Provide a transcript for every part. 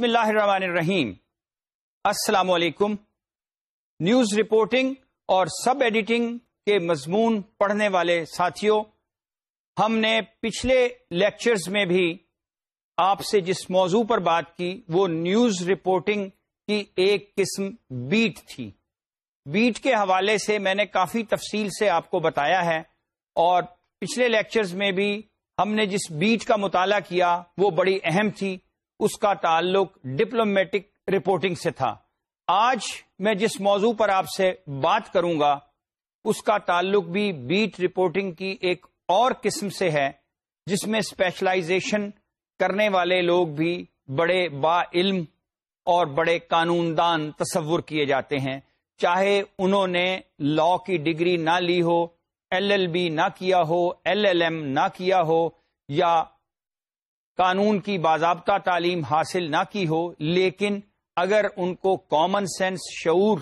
بسم اللہ الرحمن الرحیم السلام علیکم نیوز رپورٹنگ اور سب ایڈیٹنگ کے مضمون پڑھنے والے ساتھیوں ہم نے پچھلے لیکچرز میں بھی آپ سے جس موضوع پر بات کی وہ نیوز رپورٹنگ کی ایک قسم بیٹ تھی بیٹ کے حوالے سے میں نے کافی تفصیل سے آپ کو بتایا ہے اور پچھلے لیکچرز میں بھی ہم نے جس بیٹ کا مطالعہ کیا وہ بڑی اہم تھی اس کا تعلق ڈپلومیٹک رپورٹنگ سے تھا آج میں جس موضوع پر آپ سے بات کروں گا اس کا تعلق بھی بیٹ رپورٹنگ کی ایک اور قسم سے ہے جس میں اسپیشلائزیشن کرنے والے لوگ بھی بڑے با علم اور بڑے قانون دان تصور کیے جاتے ہیں چاہے انہوں نے لا کی ڈگری نہ لی ہو ایل ایل بی نہ کیا ہو ایل ایل ایم نہ کیا ہو یا قانون کی باضابطہ تعلیم حاصل نہ کی ہو لیکن اگر ان کو کامن سینس شعور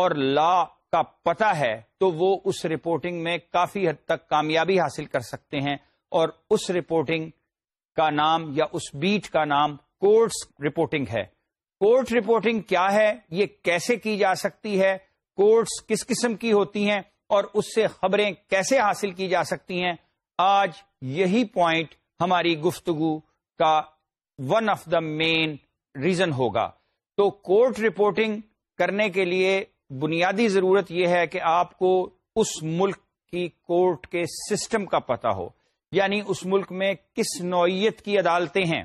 اور لا کا پتہ ہے تو وہ اس رپورٹنگ میں کافی حد تک کامیابی حاصل کر سکتے ہیں اور اس رپورٹنگ کا نام یا اس بیٹ کا نام کورٹس رپورٹنگ ہے کورٹ رپورٹنگ کیا ہے یہ کیسے کی جا سکتی ہے کورٹس کس قسم کی ہوتی ہیں اور اس سے خبریں کیسے حاصل کی جا سکتی ہیں آج یہی پوائنٹ ہماری گفتگو کا one of the main reason ہوگا تو کورٹ رپورٹنگ کرنے کے لیے بنیادی ضرورت یہ ہے کہ آپ کو اس ملک کی کورٹ کے سسٹم کا پتہ ہو یعنی اس ملک میں کس نوعیت کی عدالتیں ہیں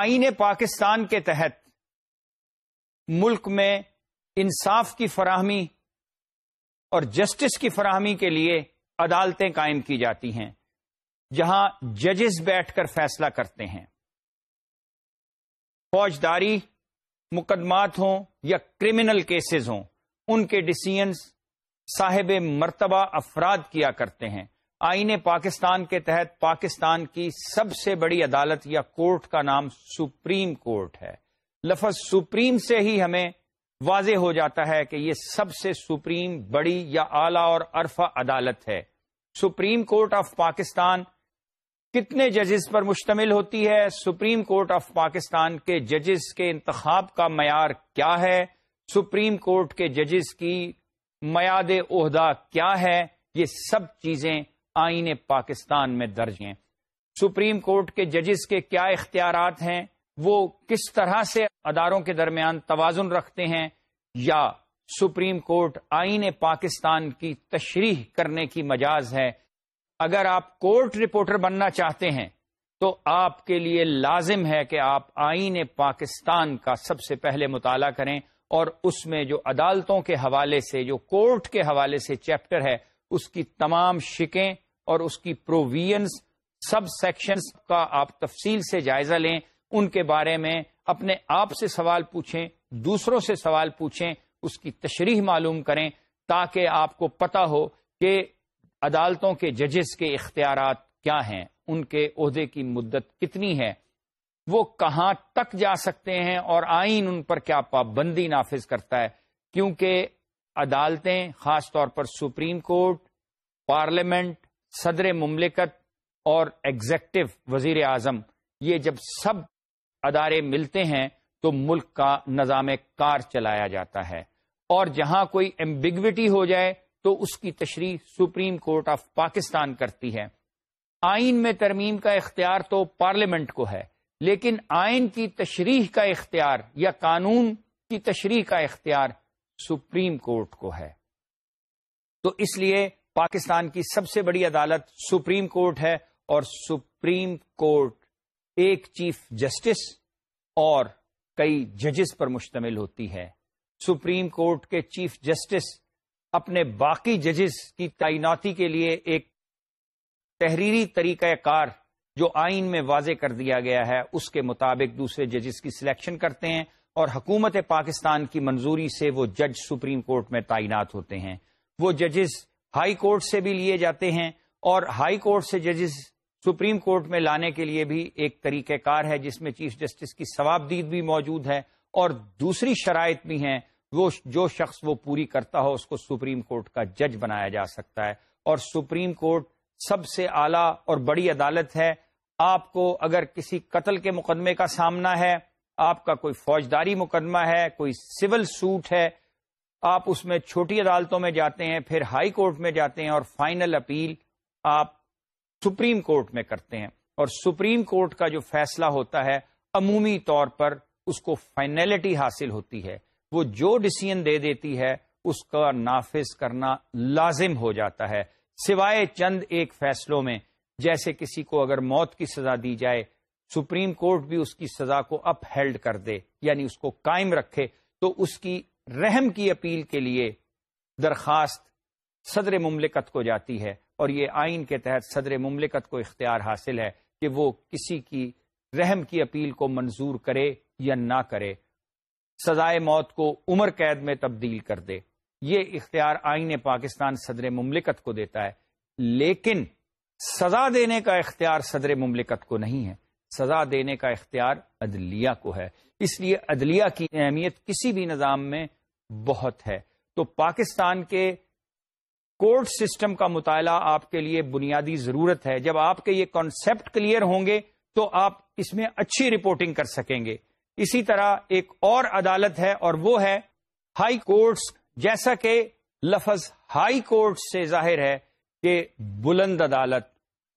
آئین پاکستان کے تحت ملک میں انصاف کی فراہمی اور جسٹس کی فراہمی کے لیے عدالتیں قائم کی جاتی ہیں جہاں ججز بیٹھ کر فیصلہ کرتے ہیں فوجداری مقدمات ہوں یا کرمنل کیسز ہوں ان کے ڈسیزنس صاحب مرتبہ افراد کیا کرتے ہیں آئین پاکستان کے تحت پاکستان کی سب سے بڑی عدالت یا کورٹ کا نام سپریم کورٹ ہے لفظ سپریم سے ہی ہمیں واضح ہو جاتا ہے کہ یہ سب سے سپریم بڑی یا اعلی اور عرفہ عدالت ہے سپریم کورٹ آف پاکستان کتنے ججز پر مشتمل ہوتی ہے سپریم کورٹ آف پاکستان کے ججز کے انتخاب کا معیار کیا ہے سپریم کورٹ کے ججز کی میاد عہدہ کیا ہے یہ سب چیزیں آئین پاکستان میں درج ہیں سپریم کورٹ کے ججز کے کیا اختیارات ہیں وہ کس طرح سے اداروں کے درمیان توازن رکھتے ہیں یا سپریم کورٹ آئین پاکستان کی تشریح کرنے کی مجاز ہے اگر آپ کورٹ رپورٹر بننا چاہتے ہیں تو آپ کے لیے لازم ہے کہ آپ آئین پاکستان کا سب سے پہلے مطالعہ کریں اور اس میں جو عدالتوں کے حوالے سے جو کورٹ کے حوالے سے چیپٹر ہے اس کی تمام شکیں اور اس کی پروویژنس سب سیکشنز کا آپ تفصیل سے جائزہ لیں ان کے بارے میں اپنے آپ سے سوال پوچھیں دوسروں سے سوال پوچھیں اس کی تشریح معلوم کریں تاکہ آپ کو پتہ ہو کہ عدالتوں کے ججز کے اختیارات کیا ہیں ان کے عہدے کی مدت کتنی ہے وہ کہاں تک جا سکتے ہیں اور آئین ان پر کیا پابندی نافذ کرتا ہے کیونکہ عدالتیں خاص طور پر سپریم کورٹ پارلیمنٹ صدر مملکت اور ایگزیکٹو وزیر اعظم یہ جب سب ادارے ملتے ہیں تو ملک کا نظام کار چلایا جاتا ہے اور جہاں کوئی ایمبگوٹی ہو جائے تو اس کی تشریح سپریم کورٹ آف پاکستان کرتی ہے آئین میں ترمیم کا اختیار تو پارلیمنٹ کو ہے لیکن آئین کی تشریح کا اختیار یا قانون کی تشریح کا اختیار سپریم کورٹ کو ہے تو اس لیے پاکستان کی سب سے بڑی عدالت سپریم کورٹ ہے اور سپریم کورٹ ایک چیف جسٹس اور کئی ججز پر مشتمل ہوتی ہے سپریم کورٹ کے چیف جسٹس اپنے باقی ججز کی تعیناتی کے لیے ایک تحریری طریقہ کار جو آئین میں واضح کر دیا گیا ہے اس کے مطابق دوسرے ججز کی سلیکشن کرتے ہیں اور حکومت پاکستان کی منظوری سے وہ جج سپریم کورٹ میں تعینات ہوتے ہیں وہ ججز ہائی کورٹ سے بھی لیے جاتے ہیں اور ہائی کورٹ سے ججز سپریم کورٹ میں لانے کے لیے بھی ایک طریقہ کار ہے جس میں چیف جسٹس کی ثوابدید بھی موجود ہے اور دوسری شرائط بھی ہیں وہ جو شخص وہ پوری کرتا ہو اس کو سپریم کورٹ کا جج بنایا جا سکتا ہے اور سپریم کورٹ سب سے اعلیٰ اور بڑی عدالت ہے آپ کو اگر کسی قتل کے مقدمے کا سامنا ہے آپ کا کوئی فوجداری مقدمہ ہے کوئی سول سوٹ ہے آپ اس میں چھوٹی عدالتوں میں جاتے ہیں پھر ہائی کورٹ میں جاتے ہیں اور فائنل اپیل آپ سپریم کورٹ میں کرتے ہیں اور سپریم کورٹ کا جو فیصلہ ہوتا ہے عمومی طور پر اس کو فائنلٹی حاصل ہوتی ہے وہ جو ڈسیزن دے دیتی ہے اس کا نافذ کرنا لازم ہو جاتا ہے سوائے چند ایک فیصلوں میں جیسے کسی کو اگر موت کی سزا دی جائے سپریم کورٹ بھی اس کی سزا کو اپ ہیلڈ کر دے یعنی اس کو قائم رکھے تو اس کی رحم کی اپیل کے لیے درخواست صدر مملکت کو جاتی ہے اور یہ آئین کے تحت صدر مملکت کو اختیار حاصل ہے کہ وہ کسی کی رحم کی اپیل کو منظور کرے یا نہ کرے سزائے موت کو عمر قید میں تبدیل کر دے یہ اختیار آئین پاکستان صدر مملکت کو دیتا ہے لیکن سزا دینے کا اختیار صدر مملکت کو نہیں ہے سزا دینے کا اختیار عدلیہ کو ہے اس لیے عدلیہ کی اہمیت کسی بھی نظام میں بہت ہے تو پاکستان کے کورٹ سسٹم کا مطالعہ آپ کے لیے بنیادی ضرورت ہے جب آپ کے یہ کانسیپٹ کلیئر ہوں گے تو آپ اس میں اچھی رپورٹنگ کر سکیں گے اسی طرح ایک اور عدالت ہے اور وہ ہے ہائی کورٹس جیسا کہ لفظ ہائی کورٹ سے ظاہر ہے کہ بلند عدالت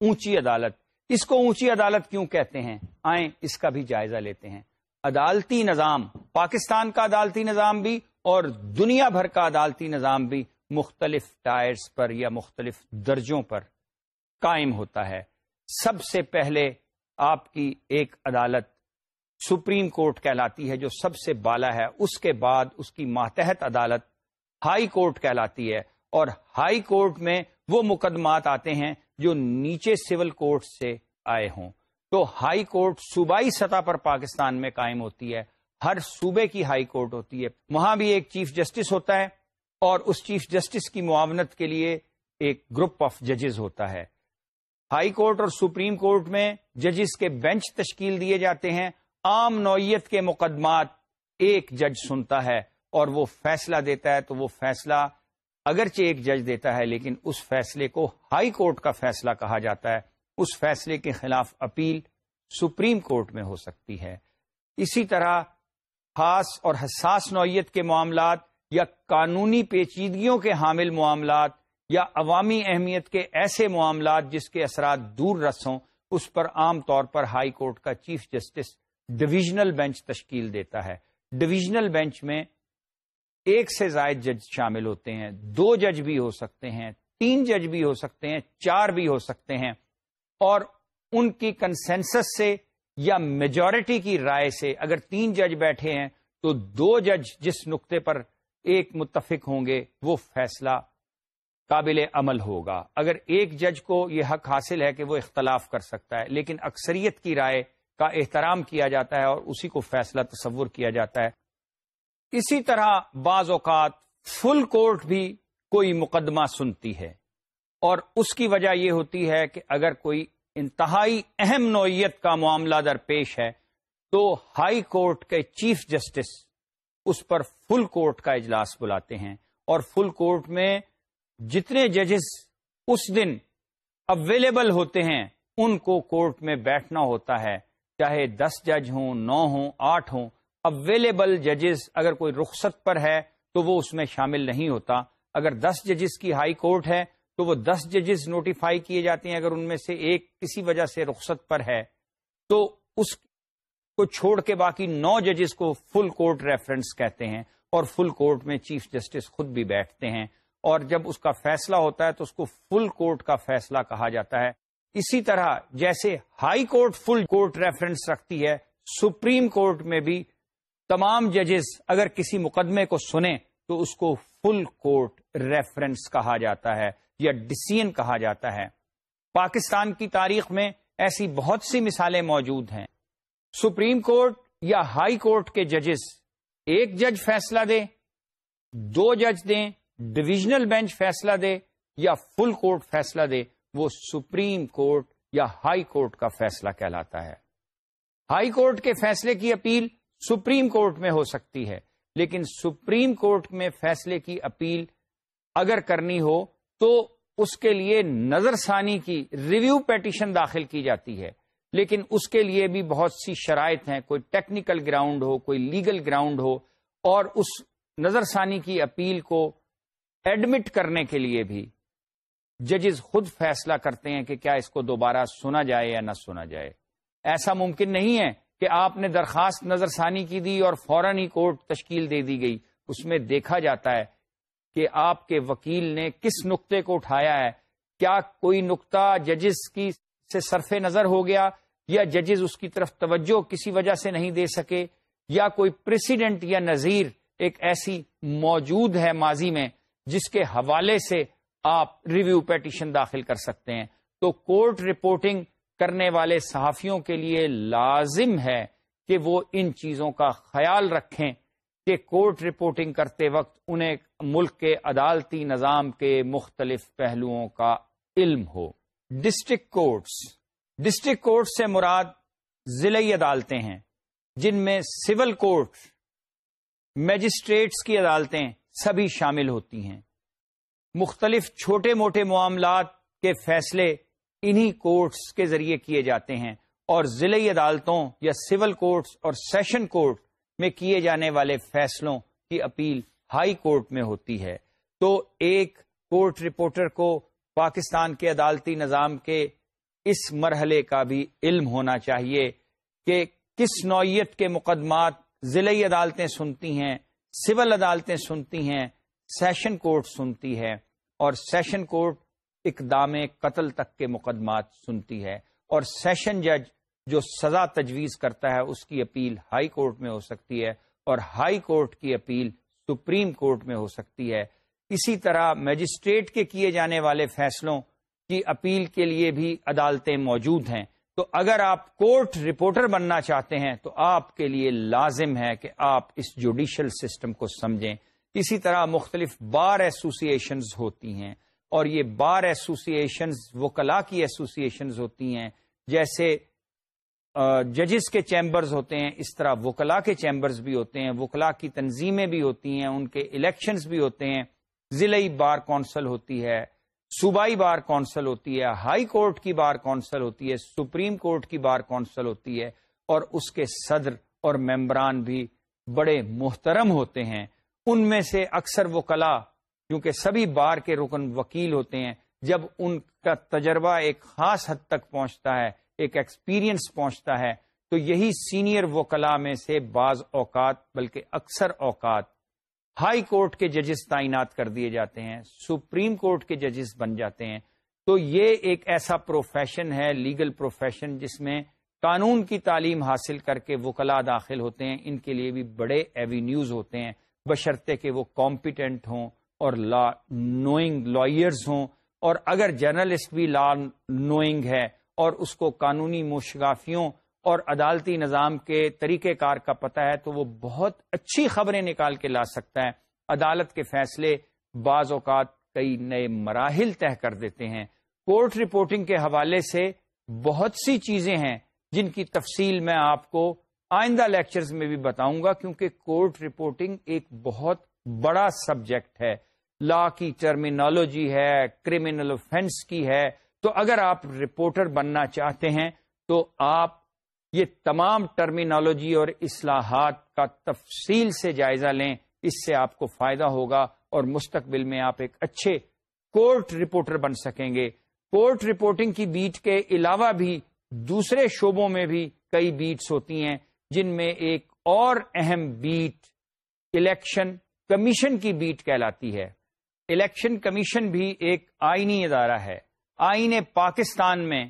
اونچی عدالت اس کو اونچی عدالت کیوں کہتے ہیں آئیں اس کا بھی جائزہ لیتے ہیں عدالتی نظام پاکستان کا عدالتی نظام بھی اور دنیا بھر کا عدالتی نظام بھی مختلف ٹائرس پر یا مختلف درجوں پر قائم ہوتا ہے سب سے پہلے آپ کی ایک عدالت سپریم کورٹ کہلاتی ہے جو سب سے بالا ہے اس کے بعد اس کی ماتحت عدالت ہائی کورٹ کہلاتی ہے اور ہائی کورٹ میں وہ مقدمات آتے ہیں جو نیچے سول کورٹ سے آئے ہوں تو ہائی کورٹ صوبائی سطح پر پاکستان میں قائم ہوتی ہے ہر صوبے کی ہائی کورٹ ہوتی ہے وہاں بھی ایک چیف جسٹس ہوتا ہے اور اس چیف جسٹس کی معاونت کے لیے ایک گروپ آف ججز ہوتا ہے ہائی کورٹ اور سپریم کورٹ میں ججز کے بینچ تشکیل دیے جاتے ہیں عام نوعیت کے مقدمات ایک جج سنتا ہے اور وہ فیصلہ دیتا ہے تو وہ فیصلہ اگرچہ ایک جج دیتا ہے لیکن اس فیصلے کو ہائی کورٹ کا فیصلہ کہا جاتا ہے اس فیصلے کے خلاف اپیل سپریم کورٹ میں ہو سکتی ہے اسی طرح خاص اور حساس نوعیت کے معاملات یا قانونی پیچیدگیوں کے حامل معاملات یا عوامی اہمیت کے ایسے معاملات جس کے اثرات دور رس ہوں اس پر عام طور پر ہائی کورٹ کا چیف جسٹس ڈویژنل بینچ تشکیل دیتا ہے ڈویژنل بینچ میں ایک سے زائد جج شامل ہوتے ہیں دو جج بھی ہو سکتے ہیں تین جج بھی ہو سکتے ہیں چار بھی ہو سکتے ہیں اور ان کی کنسنسس سے یا میجورٹی کی رائے سے اگر تین جج بیٹھے ہیں تو دو جج جس نقطے پر ایک متفق ہوں گے وہ فیصلہ قابل عمل ہوگا اگر ایک جج کو یہ حق حاصل ہے کہ وہ اختلاف کر سکتا ہے لیکن اکثریت کی رائے کا احترام کیا جاتا ہے اور اسی کو فیصلہ تصور کیا جاتا ہے اسی طرح بعض اوقات فل کورٹ بھی کوئی مقدمہ سنتی ہے اور اس کی وجہ یہ ہوتی ہے کہ اگر کوئی انتہائی اہم نوعیت کا معاملہ درپیش ہے تو ہائی کورٹ کے چیف جسٹس اس پر فل کورٹ کا اجلاس بلاتے ہیں اور فل کورٹ میں جتنے ججز اس دن اویلیبل ہوتے ہیں ان کو کورٹ میں بیٹھنا ہوتا ہے چاہے دس جج ہوں نو ہوں آٹھ ہوں اویلیبل ججز اگر کوئی رخصت پر ہے تو وہ اس میں شامل نہیں ہوتا اگر دس ججز کی ہائی کورٹ ہے تو وہ دس ججز نوٹیفائی کیے جاتے ہیں اگر ان میں سے ایک کسی وجہ سے رخصت پر ہے تو اس کو چھوڑ کے باقی نو ججز کو فل کورٹ ریفرنس کہتے ہیں اور فل کورٹ میں چیف جسٹس خود بھی بیٹھتے ہیں اور جب اس کا فیصلہ ہوتا ہے تو اس کو فل کورٹ کا فیصلہ کہا جاتا ہے اسی طرح جیسے high court full court reference رکھتی ہے سپریم کورٹ میں بھی تمام ججز اگر کسی مقدمے کو سنیں تو اس کو فل کورٹ ریفرنس کہا جاتا ہے یا ڈسین کہا جاتا ہے پاکستان کی تاریخ میں ایسی بہت سی مثالیں موجود ہیں سپریم کورٹ یا ہائی کورٹ کے ججز ایک جج فیصلہ دے دو جج دیں ڈویژنل بینچ فیصلہ دے یا فل کورٹ فیصلہ دے وہ سپریم کورٹ یا ہائی کورٹ کا فیصلہ کہلاتا ہے ہائی کورٹ کے فیصلے کی اپیل سپریم کورٹ میں ہو سکتی ہے لیکن سپریم کورٹ میں فیصلے کی اپیل اگر کرنی ہو تو اس کے لیے نظر ثانی کی ریویو پیٹیشن داخل کی جاتی ہے لیکن اس کے لیے بھی بہت سی شرائط ہیں کوئی ٹیکنیکل گراؤنڈ ہو کوئی لیگل گراؤنڈ ہو اور اس نظر ثانی کی اپیل کو ایڈمٹ کرنے کے لیے بھی ججز خود فیصلہ کرتے ہیں کہ کیا اس کو دوبارہ سنا جائے یا نہ سنا جائے ایسا ممکن نہیں ہے کہ آپ نے درخواست نظر ثانی کی دی اور فوراً ہی کورٹ تشکیل دے دی گئی اس میں دیکھا جاتا ہے کہ آپ کے وکیل نے کس نقطے کو اٹھایا ہے کیا کوئی نقطہ ججز کی سے صرف نظر ہو گیا یا ججز اس کی طرف توجہ کسی وجہ سے نہیں دے سکے یا کوئی پریسیڈنٹ یا نظیر ایک ایسی موجود ہے ماضی میں جس کے حوالے سے آپ ریویو پیٹیشن داخل کر سکتے ہیں تو کورٹ رپورٹنگ کرنے والے صحافیوں کے لیے لازم ہے کہ وہ ان چیزوں کا خیال رکھیں کہ کورٹ رپورٹنگ کرتے وقت انہیں ملک کے عدالتی نظام کے مختلف پہلوؤں کا علم ہو ڈسٹرک کورٹس ڈسٹرک کورٹ سے مراد ضلع عدالتیں ہیں جن میں سول کورٹ میجسٹریٹس کی عدالتیں سبھی شامل ہوتی ہیں مختلف چھوٹے موٹے معاملات کے فیصلے انہی کورٹس کے ذریعے کیے جاتے ہیں اور ضلع عدالتوں یا سول کورٹس اور سیشن کورٹ میں کیے جانے والے فیصلوں کی اپیل ہائی کورٹ میں ہوتی ہے تو ایک کورٹ رپورٹر کو پاکستان کے عدالتی نظام کے اس مرحلے کا بھی علم ہونا چاہیے کہ کس نوعیت کے مقدمات ضلعی عدالتیں سنتی ہیں سول عدالتیں سنتی ہیں سیشن کورٹ سنتی ہے اور سیشن کورٹ اقدام قتل تک کے مقدمات سنتی ہے اور سیشن جج جو سزا تجویز کرتا ہے اس کی اپیل ہائی کورٹ میں ہو سکتی ہے اور ہائی کورٹ کی اپیل سپریم کورٹ میں ہو سکتی ہے اسی طرح میجسٹریٹ کے کیے جانے والے فیصلوں کی اپیل کے لیے بھی عدالتیں موجود ہیں تو اگر آپ کورٹ رپورٹر بننا چاہتے ہیں تو آپ کے لیے لازم ہے کہ آپ اس جوڈیشل سسٹم کو سمجھیں اسی طرح مختلف بار ایسوسی ایشنز ہوتی ہیں اور یہ بار ایسوسی ایشنز وکلاء کی ایسوسیشنز ہوتی ہیں جیسے ججز کے چیمبرز ہوتے ہیں اس طرح وکلا کے چیمبرز بھی ہوتے ہیں وکلا کی تنظیمیں بھی ہوتی ہیں ان کے الیکشنز بھی ہوتے ہیں ضلعی بار کونسل ہوتی ہے صوبائی بار کونسل ہوتی ہے ہائی کورٹ کی بار کونسل ہوتی ہے سپریم کورٹ کی بار کونسل ہوتی ہے اور اس کے صدر اور ممبران بھی بڑے محترم ہوتے ہیں ان میں سے اکثر کلا کیونکہ سبھی بار کے رکن وکیل ہوتے ہیں جب ان کا تجربہ ایک خاص حد تک پہنچتا ہے ایک ایکسپیرئنس پہنچتا ہے تو یہی سینئر وکلا میں سے بعض اوقات بلکہ اکثر اوقات ہائی کورٹ کے ججز تعینات کر دیے جاتے ہیں سپریم کورٹ کے ججز بن جاتے ہیں تو یہ ایک ایسا پروفیشن ہے لیگل پروفیشن جس میں قانون کی تعلیم حاصل کر کے وکلا داخل ہوتے ہیں ان کے لیے بھی بڑے ایوینیوز ہوتے ہیں کہ وہ کمپیٹنٹ ہوں اور لا نوئنگ لائرز ہوں اور اگر جرنلسٹ بھی لا نوئنگ ہے اور اس کو قانونی مشغافیوں اور عدالتی نظام کے طریقہ کار کا پتہ ہے تو وہ بہت اچھی خبریں نکال کے لا سکتا ہے عدالت کے فیصلے بعض اوقات کئی نئے مراحل طے کر دیتے ہیں کورٹ رپورٹنگ کے حوالے سے بہت سی چیزیں ہیں جن کی تفصیل میں آپ کو آئندہ لیکچرز میں بھی بتاؤں گا کیونکہ کورٹ رپورٹنگ ایک بہت بڑا سبجیکٹ ہے لا کی ٹرمینالوجی ہے کریمنل اوفینس کی ہے تو اگر آپ رپورٹر بننا چاہتے ہیں تو آپ یہ تمام ٹرمینالوجی اور اصلاحات کا تفصیل سے جائزہ لیں اس سے آپ کو فائدہ ہوگا اور مستقبل میں آپ ایک اچھے کورٹ رپورٹر بن سکیں گے کورٹ رپورٹنگ کی بیٹ کے علاوہ بھی دوسرے شعبوں میں بھی کئی بیٹس ہوتی ہیں جن میں ایک اور اہم بیٹ الیکشن کمیشن کی بیٹ کہلاتی ہے الیکشن کمیشن بھی ایک آئینی ادارہ ہے آئین پاکستان میں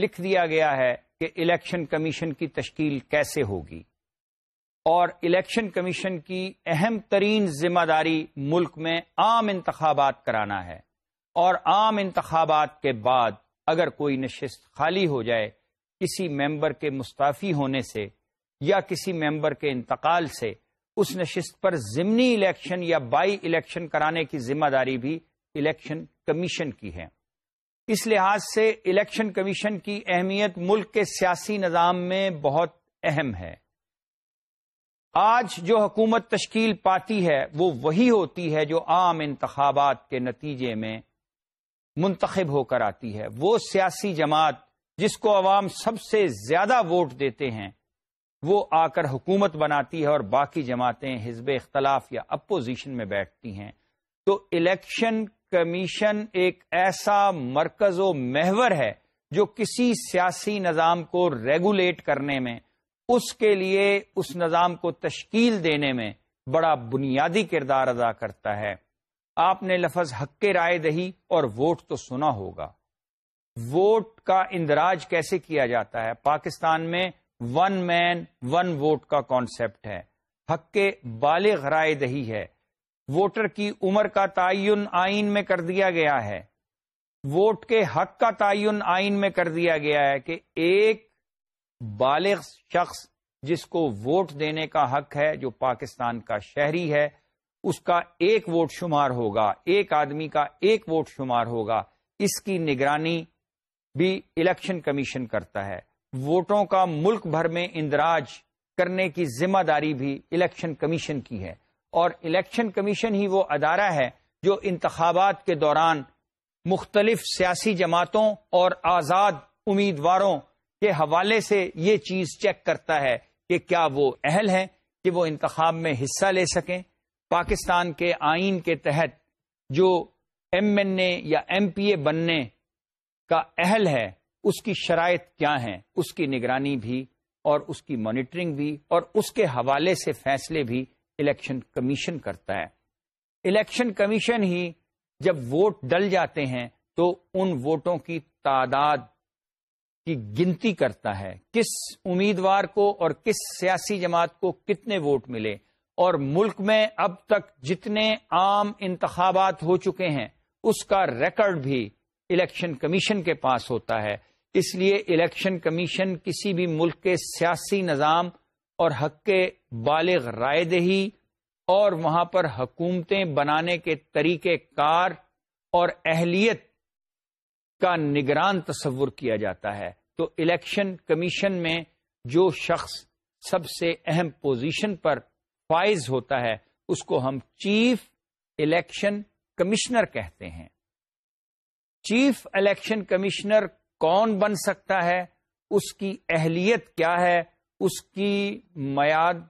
لکھ دیا گیا ہے کہ الیکشن کمیشن کی تشکیل کیسے ہوگی اور الیکشن کمیشن کی اہم ترین ذمہ داری ملک میں عام انتخابات کرانا ہے اور عام انتخابات کے بعد اگر کوئی نشست خالی ہو جائے کسی ممبر کے مستعفی ہونے سے یا کسی ممبر کے انتقال سے اس نشست پر ضمنی الیکشن یا بائی الیکشن کرانے کی ذمہ داری بھی الیکشن کمیشن کی ہے اس لحاظ سے الیکشن کمیشن کی اہمیت ملک کے سیاسی نظام میں بہت اہم ہے آج جو حکومت تشکیل پاتی ہے وہ وہی ہوتی ہے جو عام انتخابات کے نتیجے میں منتخب ہو کر آتی ہے وہ سیاسی جماعت جس کو عوام سب سے زیادہ ووٹ دیتے ہیں وہ آ کر حکومت بناتی ہے اور باقی جماعتیں حزب اختلاف یا اپوزیشن میں بیٹھتی ہیں تو الیکشن کمیشن ایک ایسا مرکز و محور ہے جو کسی سیاسی نظام کو ریگولیٹ کرنے میں اس کے لیے اس نظام کو تشکیل دینے میں بڑا بنیادی کردار ادا کرتا ہے آپ نے لفظ حق کے رائے دہی اور ووٹ تو سنا ہوگا ووٹ کا اندراج کیسے کیا جاتا ہے پاکستان میں ون مین ون ووٹ کا کانسیپٹ ہے حق کے بالغ رائے دہی ہے ووٹر کی عمر کا تعین آئین میں کر دیا گیا ہے ووٹ کے حق کا تعین آئین میں کر دیا گیا ہے کہ ایک بالغ شخص جس کو ووٹ دینے کا حق ہے جو پاکستان کا شہری ہے اس کا ایک ووٹ شمار ہوگا ایک آدمی کا ایک ووٹ شمار ہوگا اس کی نگرانی بھی الیکشن کمیشن کرتا ہے ووٹوں کا ملک بھر میں اندراج کرنے کی ذمہ داری بھی الیکشن کمیشن کی ہے اور الیکشن کمیشن ہی وہ ادارہ ہے جو انتخابات کے دوران مختلف سیاسی جماعتوں اور آزاد امیدواروں کے حوالے سے یہ چیز چیک کرتا ہے کہ کیا وہ اہل ہیں کہ وہ انتخاب میں حصہ لے سکیں پاکستان کے آئین کے تحت جو ایم این اے یا ایم پی اے بننے کا اہل ہے اس کی شرائط کیا ہیں اس کی نگرانی بھی اور اس کی مانیٹرنگ بھی اور اس کے حوالے سے فیصلے بھی الیکشن کمیشن کرتا ہے الیکشن کمیشن ہی جب ووٹ ڈل جاتے ہیں تو ان ووٹوں کی تعداد کی گنتی کرتا ہے کس امیدوار کو اور کس سیاسی جماعت کو کتنے ووٹ ملے اور ملک میں اب تک جتنے عام انتخابات ہو چکے ہیں اس کا ریکارڈ بھی الیکشن کمیشن کے پاس ہوتا ہے اس لیے الیکشن کمیشن کسی بھی ملک کے سیاسی نظام اور حق کے بالغ رائے دہی اور وہاں پر حکومتیں بنانے کے طریقہ کار اور اہلیت کا نگران تصور کیا جاتا ہے تو الیکشن کمیشن میں جو شخص سب سے اہم پوزیشن پر فائز ہوتا ہے اس کو ہم چیف الیکشن کمشنر کہتے ہیں چیف الیکشن کمشنر کون بن سکتا ہے اس کی اہلیت کیا ہے اس کی میاد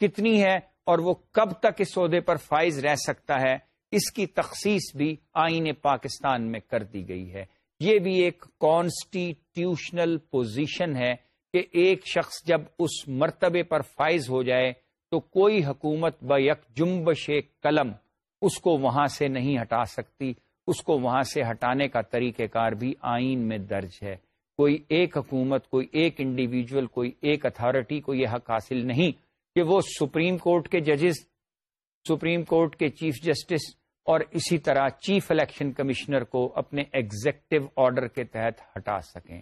کتنی ہے اور وہ کب تک اس عہدے پر فائز رہ سکتا ہے اس کی تخصیص بھی آئین پاکستان میں کر دی گئی ہے یہ بھی ایک کانسٹیٹیوشنل پوزیشن ہے کہ ایک شخص جب اس مرتبے پر فائز ہو جائے تو کوئی حکومت بیک جمبش قلم اس کو وہاں سے نہیں ہٹا سکتی اس کو وہاں سے ہٹانے کا طریقہ کار بھی آئین میں درج ہے کوئی ایک حکومت کوئی ایک انڈیویجول کوئی ایک اتھارٹی کو یہ حق حاصل نہیں کہ وہ سپریم کورٹ کے ججز سپریم کورٹ کے چیف جسٹس اور اسی طرح چیف الیکشن کمشنر کو اپنے ایگزیکٹو آرڈر کے تحت ہٹا سکیں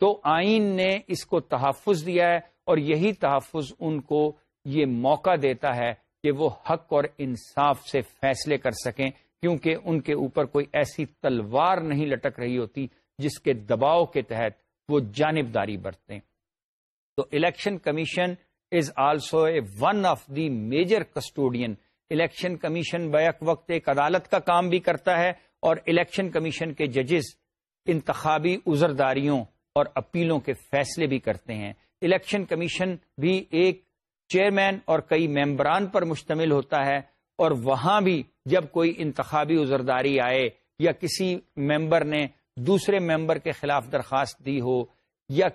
تو آئین نے اس کو تحفظ دیا ہے اور یہی تحفظ ان کو یہ موقع دیتا ہے کہ وہ حق اور انصاف سے فیصلے کر سکیں کیونکہ ان کے اوپر کوئی ایسی تلوار نہیں لٹک رہی ہوتی جس کے دباؤ کے تحت وہ جانبداری برتیں تو election commission is also a one of the major custodian election commission back وقت ایک عدالت کا کام بھی کرتا ہے اور الیکشن کمیشن کے ججز انتخابی ازرداریوں اور اپیلوں کے فیصلے بھی کرتے ہیں الیکشن کمیشن بھی ایک چیئرمین اور کئی ممبران پر مشتمل ہوتا ہے اور وہاں بھی جب کوئی انتخابی عذرداری آئے یا کسی ممبر نے دوسرے ممبر کے خلاف درخواست دی ہو یا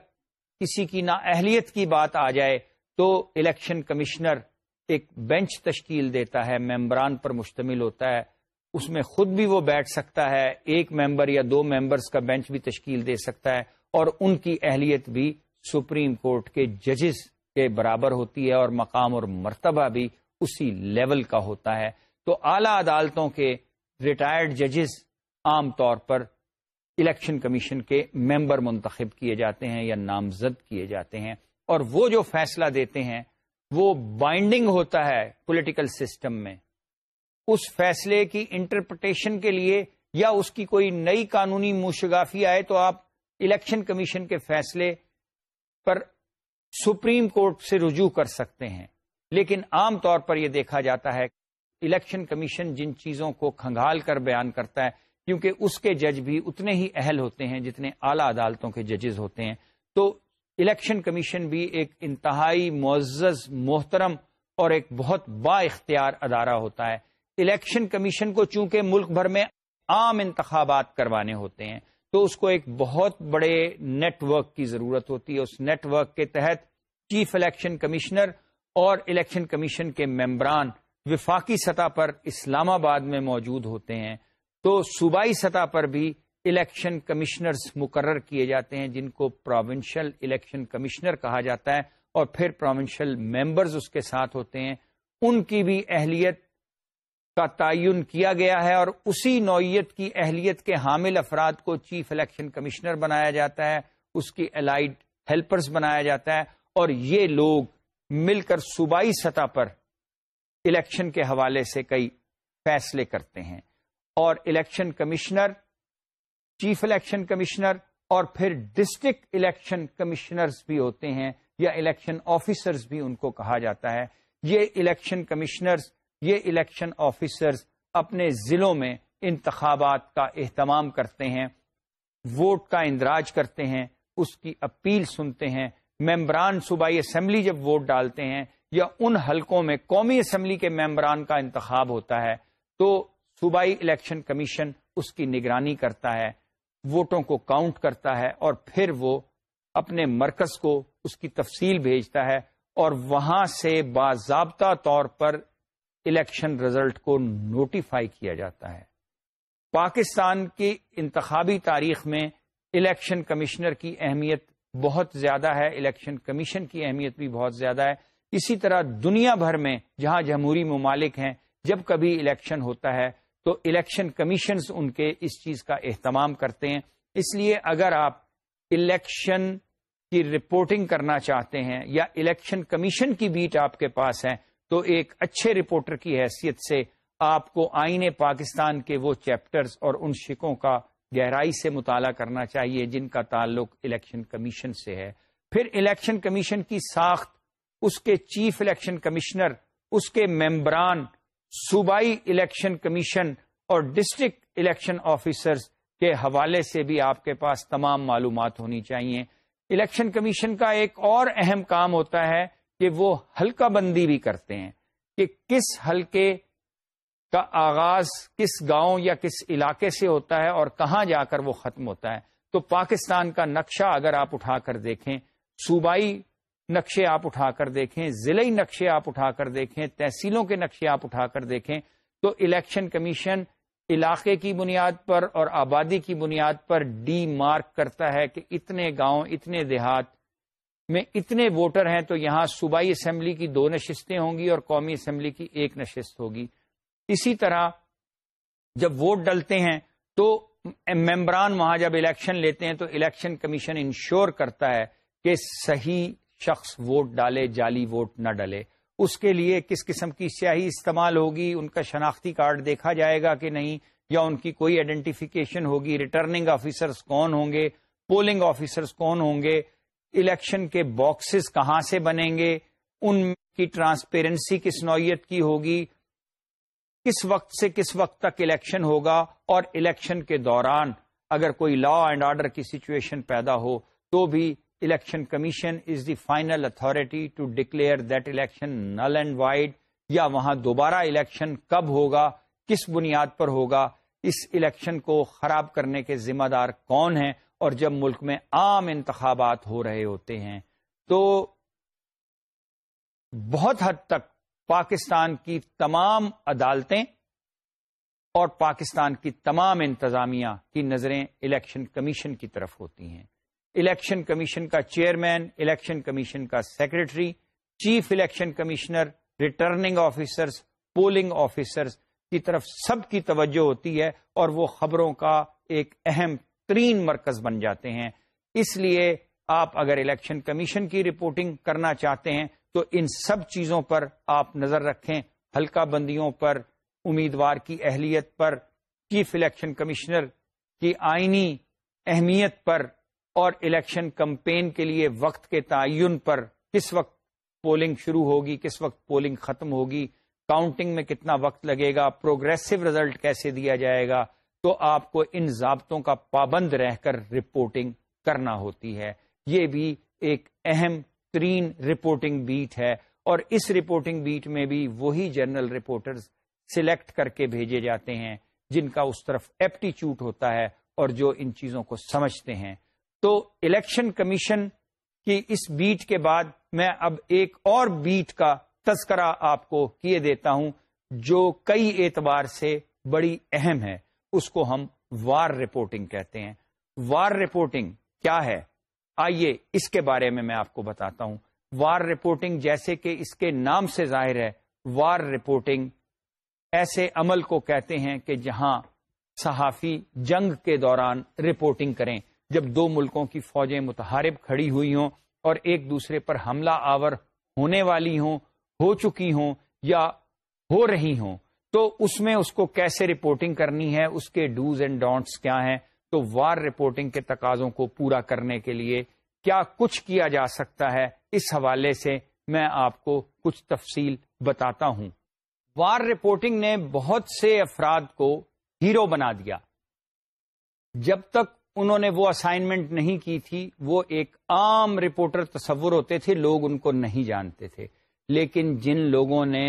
کسی کی نااہلیت اہلیت کی بات آ جائے تو الیکشن کمشنر ایک بینچ تشکیل دیتا ہے ممبران پر مشتمل ہوتا ہے اس میں خود بھی وہ بیٹھ سکتا ہے ایک ممبر یا دو ممبرس کا بینچ بھی تشکیل دے سکتا ہے اور ان کی اہلیت بھی سپریم کورٹ کے ججز کے برابر ہوتی ہے اور مقام اور مرتبہ بھی اسی لیول کا ہوتا ہے تو اعلی عدالتوں کے ریٹائرڈ ججز عام طور پر الیکشن کمیشن کے ممبر منتخب کیے جاتے ہیں یا نامزد کیے جاتے ہیں اور وہ جو فیصلہ دیتے ہیں وہ بائنڈنگ ہوتا ہے پولیٹیکل سسٹم میں اس فیصلے کی انٹرپریٹیشن کے لیے یا اس کی کوئی نئی قانونی منشگافی آئے تو آپ الیکشن کمیشن کے فیصلے پر سپریم کورٹ سے رجوع کر سکتے ہیں لیکن عام طور پر یہ دیکھا جاتا ہے الیکشن کمیشن جن چیزوں کو کھنگال کر بیان کرتا ہے کیونکہ اس کے جج بھی اتنے ہی اہل ہوتے ہیں جتنے اعلی عدالتوں کے ججز ہوتے ہیں تو الیکشن کمیشن بھی ایک انتہائی معزز محترم اور ایک بہت با اختیار ادارہ ہوتا ہے الیکشن کمیشن کو چونکہ ملک بھر میں عام انتخابات کروانے ہوتے ہیں تو اس کو ایک بہت بڑے نیٹ ورک کی ضرورت ہوتی ہے اس نیٹ ورک کے تحت چیف الیکشن کمیشنر اور الیکشن کمیشن کے ممبران وفاقی سطح پر اسلام آباد میں موجود ہوتے ہیں تو صوبائی سطح پر بھی الیکشن کمشنرز مقرر کیے جاتے ہیں جن کو پروونشل الیکشن کمشنر کہا جاتا ہے اور پھر پروونشل ممبرز اس کے ساتھ ہوتے ہیں ان کی بھی اہلیت کا تعین کیا گیا ہے اور اسی نوعیت کی اہلیت کے حامل افراد کو چیف الیکشن کمشنر بنایا جاتا ہے اس کی الائڈ ہیلپرز بنایا جاتا ہے اور یہ لوگ مل کر صوبائی سطح پر الیکشن کے حوالے سے کئی فیصلے کرتے ہیں اور election commissioner chief election commissioner اور پھر ڈسٹرکٹ الیکشن کمشنرز بھی ہوتے ہیں یا الیکشن آفیسرز بھی ان کو کہا جاتا ہے یہ الیکشن کمشنرز یہ الیکشن آفیسرز اپنے ضلعوں میں انتخابات کا اہتمام کرتے ہیں ووٹ کا اندراج کرتے ہیں اس کی اپیل سنتے ہیں ممبران صوبائی اسمبلی جب ووٹ ڈالتے ہیں یا ان حلقوں میں قومی اسمبلی کے ممبران کا انتخاب ہوتا ہے تو صوبائی الیکشن کمیشن اس کی نگرانی کرتا ہے ووٹوں کو کاؤنٹ کرتا ہے اور پھر وہ اپنے مرکز کو اس کی تفصیل بھیجتا ہے اور وہاں سے باضابطہ طور پر الیکشن رزلٹ کو نوٹیفائی کیا جاتا ہے پاکستان کی انتخابی تاریخ میں الیکشن کمشنر کی اہمیت بہت زیادہ ہے الیکشن کمیشن کی اہمیت بھی بہت زیادہ ہے اسی طرح دنیا بھر میں جہاں جمہوری ممالک ہیں جب کبھی الیکشن ہوتا ہے تو الیکشن کمیشنز ان کے اس چیز کا اہتمام کرتے ہیں اس لیے اگر آپ الیکشن کی رپورٹنگ کرنا چاہتے ہیں یا الیکشن کمیشن کی بیٹ آپ کے پاس ہے تو ایک اچھے رپورٹر کی حیثیت سے آپ کو آئین پاکستان کے وہ چیپٹرز اور ان شکوں کا گہرائی سے مطالعہ کرنا چاہیے جن کا تعلق الیکشن کمیشن سے ہے پھر الیکشن کمیشن کی ساخت اس کے چیف الیکشن کمشنر اس کے ممبران صوبائی الیکشن کمیشن اور ڈسٹرکٹ الیکشن آفیسرز کے حوالے سے بھی آپ کے پاس تمام معلومات ہونی چاہیے الیکشن کمیشن کا ایک اور اہم کام ہوتا ہے کہ وہ حلقہ بندی بھی کرتے ہیں کہ کس حلقے کا آغاز کس گاؤں یا کس علاقے سے ہوتا ہے اور کہاں جا کر وہ ختم ہوتا ہے تو پاکستان کا نقشہ اگر آپ اٹھا کر دیکھیں صوبائی نقشے آپ اٹھا کر دیکھیں ضلع نقشے آپ اٹھا کر دیکھیں تحصیلوں کے نقشے آپ اٹھا کر دیکھیں تو الیکشن کمیشن علاقے کی بنیاد پر اور آبادی کی بنیاد پر ڈی مارک کرتا ہے کہ اتنے گاؤں اتنے دیہات میں اتنے ووٹر ہیں تو یہاں صوبائی اسمبلی کی دو نشستیں ہوں گی اور قومی اسمبلی کی ایک نشست ہوگی اسی طرح جب ووٹ ڈلتے ہیں تو ممبران وہاں جب الیکشن لیتے ہیں تو الیکشن کمیشن انشور کرتا ہے کہ صحیح شخص ووٹ ڈالے جعلی ووٹ نہ ڈالے اس کے لیے کس قسم کی سیاہی استعمال ہوگی ان کا شناختی کارڈ دیکھا جائے گا کہ نہیں یا ان کی کوئی آئیڈینٹیفیکیشن ہوگی ریٹرننگ آفیسرس کون ہوں گے پولنگ آفیسرس کون ہوں گے الیکشن کے باکسز کہاں سے بنیں گے ان کی ٹرانسپیرنسی کس نوعیت کی ہوگی کس وقت سے کس وقت تک الیکشن ہوگا اور الیکشن کے دوران اگر کوئی لا اینڈ آرڈر کی سچویشن پیدا ہو تو بھی election commission is the final authority to declare that election null and void یا وہاں دوبارہ الیکشن کب ہوگا کس بنیاد پر ہوگا اس الیکشن کو خراب کرنے کے ذمہ دار کون ہیں اور جب ملک میں عام انتخابات ہو رہے ہوتے ہیں تو بہت حد تک پاکستان کی تمام عدالتیں اور پاکستان کی تمام انتظامیہ کی نظریں الیکشن کمیشن کی طرف ہوتی ہیں الیکشن کمیشن کا چیئرمین الیکشن کمیشن کا secretary chief election commissioner returning officers polling officers کی طرف سب کی توجہ ہوتی ہے اور وہ خبروں کا ایک اہم ترین مرکز بن جاتے ہیں اس لیے آپ اگر الیکشن کمیشن کی رپورٹنگ کرنا چاہتے ہیں تو ان سب چیزوں پر آپ نظر رکھیں ہلکا بندیوں پر امیدوار کی اہلیت پر چیف الیکشن کمیشنر کی آئینی اہمیت پر اور الیکشن کمپین کے لیے وقت کے تعین پر کس وقت پولنگ شروع ہوگی کس وقت پولنگ ختم ہوگی کاؤنٹنگ میں کتنا وقت لگے گا پروگرسو رزلٹ کیسے دیا جائے گا تو آپ کو ان ضابطوں کا پابند رہ کر رپورٹنگ کرنا ہوتی ہے یہ بھی ایک اہم ترین رپورٹنگ بیٹ ہے اور اس رپورٹنگ بیٹ میں بھی وہی جنرل رپورٹر سلیکٹ کر کے بھیجے جاتے ہیں جن کا اس طرف ایپٹیچیوٹ ہوتا ہے اور جو ان چیزوں کو سمجھتے ہیں تو الیکشن کمیشن کی اس بیٹ کے بعد میں اب ایک اور بیٹ کا تذکرہ آپ کو کیے دیتا ہوں جو کئی اعتبار سے بڑی اہم ہے اس کو ہم وار رپورٹنگ کہتے ہیں وار رپورٹنگ کیا ہے آئیے اس کے بارے میں میں آپ کو بتاتا ہوں وار رپورٹنگ جیسے کہ اس کے نام سے ظاہر ہے وار رپورٹنگ ایسے عمل کو کہتے ہیں کہ جہاں صحافی جنگ کے دوران رپورٹنگ کریں جب دو ملکوں کی فوجیں متحرب کھڑی ہوئی ہوں اور ایک دوسرے پر حملہ آور ہونے والی ہوں ہو چکی ہوں یا ہو رہی ہوں تو اس میں اس کو کیسے رپورٹنگ کرنی ہے اس کے ڈوز اینڈ ڈونٹس کیا ہیں تو وار رپورٹنگ کے تقاضوں کو پورا کرنے کے لیے کیا کچھ کیا جا سکتا ہے اس حوالے سے میں آپ کو کچھ تفصیل بتاتا ہوں وار رپورٹنگ نے بہت سے افراد کو ہیرو بنا دیا جب تک انہوں نے وہ اسائنمنٹ نہیں کی تھی وہ ایک عام رپورٹر تصور ہوتے تھے لوگ ان کو نہیں جانتے تھے لیکن جن لوگوں نے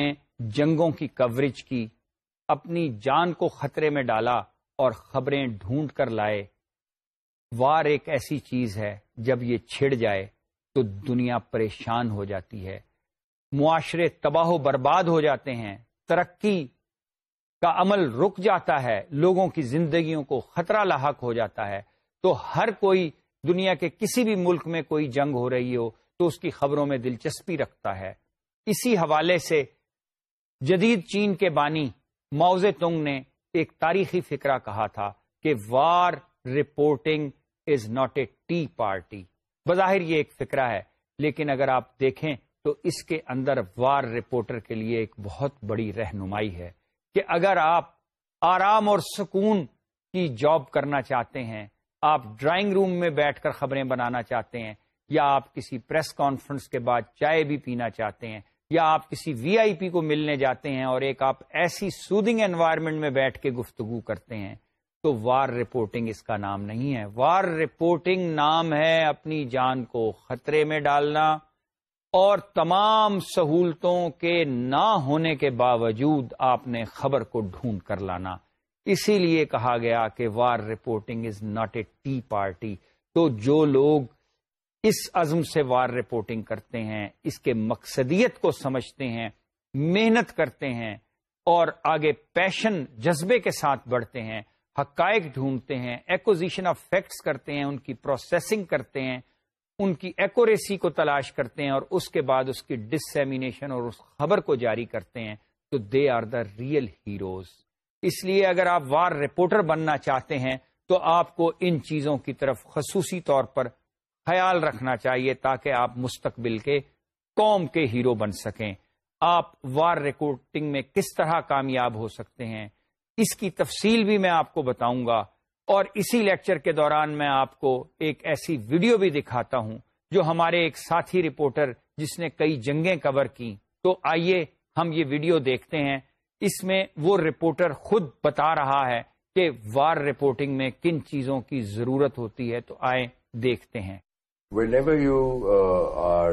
جنگوں کی کوریج کی اپنی جان کو خطرے میں ڈالا اور خبریں ڈھونڈ کر لائے وار ایک ایسی چیز ہے جب یہ چھڑ جائے تو دنیا پریشان ہو جاتی ہے معاشرے تباہ و برباد ہو جاتے ہیں ترقی کا عمل رک جاتا ہے لوگوں کی زندگیوں کو خطرہ لاحق ہو جاتا ہے تو ہر کوئی دنیا کے کسی بھی ملک میں کوئی جنگ ہو رہی ہو تو اس کی خبروں میں دلچسپی رکھتا ہے اسی حوالے سے جدید چین کے بانی ماؤزے تنگ نے ایک تاریخی فکرہ کہا تھا کہ war reporting is not a tea party بظاہر یہ ایک فکرہ ہے لیکن اگر آپ دیکھیں تو اس کے اندر وار رپورٹر کے لیے ایک بہت بڑی رہنمائی ہے کہ اگر آپ آرام اور سکون کی جاب کرنا چاہتے ہیں آپ ڈرائنگ روم میں بیٹھ کر خبریں بنانا چاہتے ہیں یا آپ کسی پریس کانفرنس کے بعد چائے بھی پینا چاہتے ہیں یا آپ کسی وی آئی پی کو ملنے جاتے ہیں اور ایک آپ ایسی سودنگ انوائرمنٹ میں بیٹھ کے گفتگو کرتے ہیں تو وار رپورٹنگ اس کا نام نہیں ہے وار رپورٹنگ نام ہے اپنی جان کو خطرے میں ڈالنا اور تمام سہولتوں کے نہ ہونے کے باوجود آپ نے خبر کو ڈھونڈ کر لانا اسی لیے کہا گیا کہ war reporting is not a tea party تو جو لوگ اس عزم سے وار رپورٹنگ کرتے ہیں اس کے مقصدیت کو سمجھتے ہیں محنت کرتے ہیں اور آگے پیشن جذبے کے ساتھ بڑھتے ہیں حقائق ڈھونڈتے ہیں ایکوزیشن آف فیکٹس کرتے ہیں ان کی پروسیسنگ کرتے ہیں ان کی ایکوریسی کو تلاش کرتے ہیں اور اس کے بعد اس کی ڈسمینیشن اور اس خبر کو جاری کرتے ہیں تو they are the real heroes اس لیے اگر آپ وار رپورٹر بننا چاہتے ہیں تو آپ کو ان چیزوں کی طرف خصوصی طور پر خیال رکھنا چاہیے تاکہ آپ مستقبل کے قوم کے ہیرو بن سکیں آپ وار ریکارڈنگ میں کس طرح کامیاب ہو سکتے ہیں اس کی تفصیل بھی میں آپ کو بتاؤں گا اور اسی لیکچر کے دوران میں آپ کو ایک ایسی ویڈیو بھی دکھاتا ہوں جو ہمارے ایک ساتھی رپورٹر جس نے کئی جنگیں کور کی تو آئیے ہم یہ ویڈیو دیکھتے ہیں اس میں وہ رپورٹر خود بتا رہا ہے کہ وار رپورٹنگ میں کن چیزوں کی ضرورت ہوتی ہے تو آئیں دیکھتے ہیں whenever you are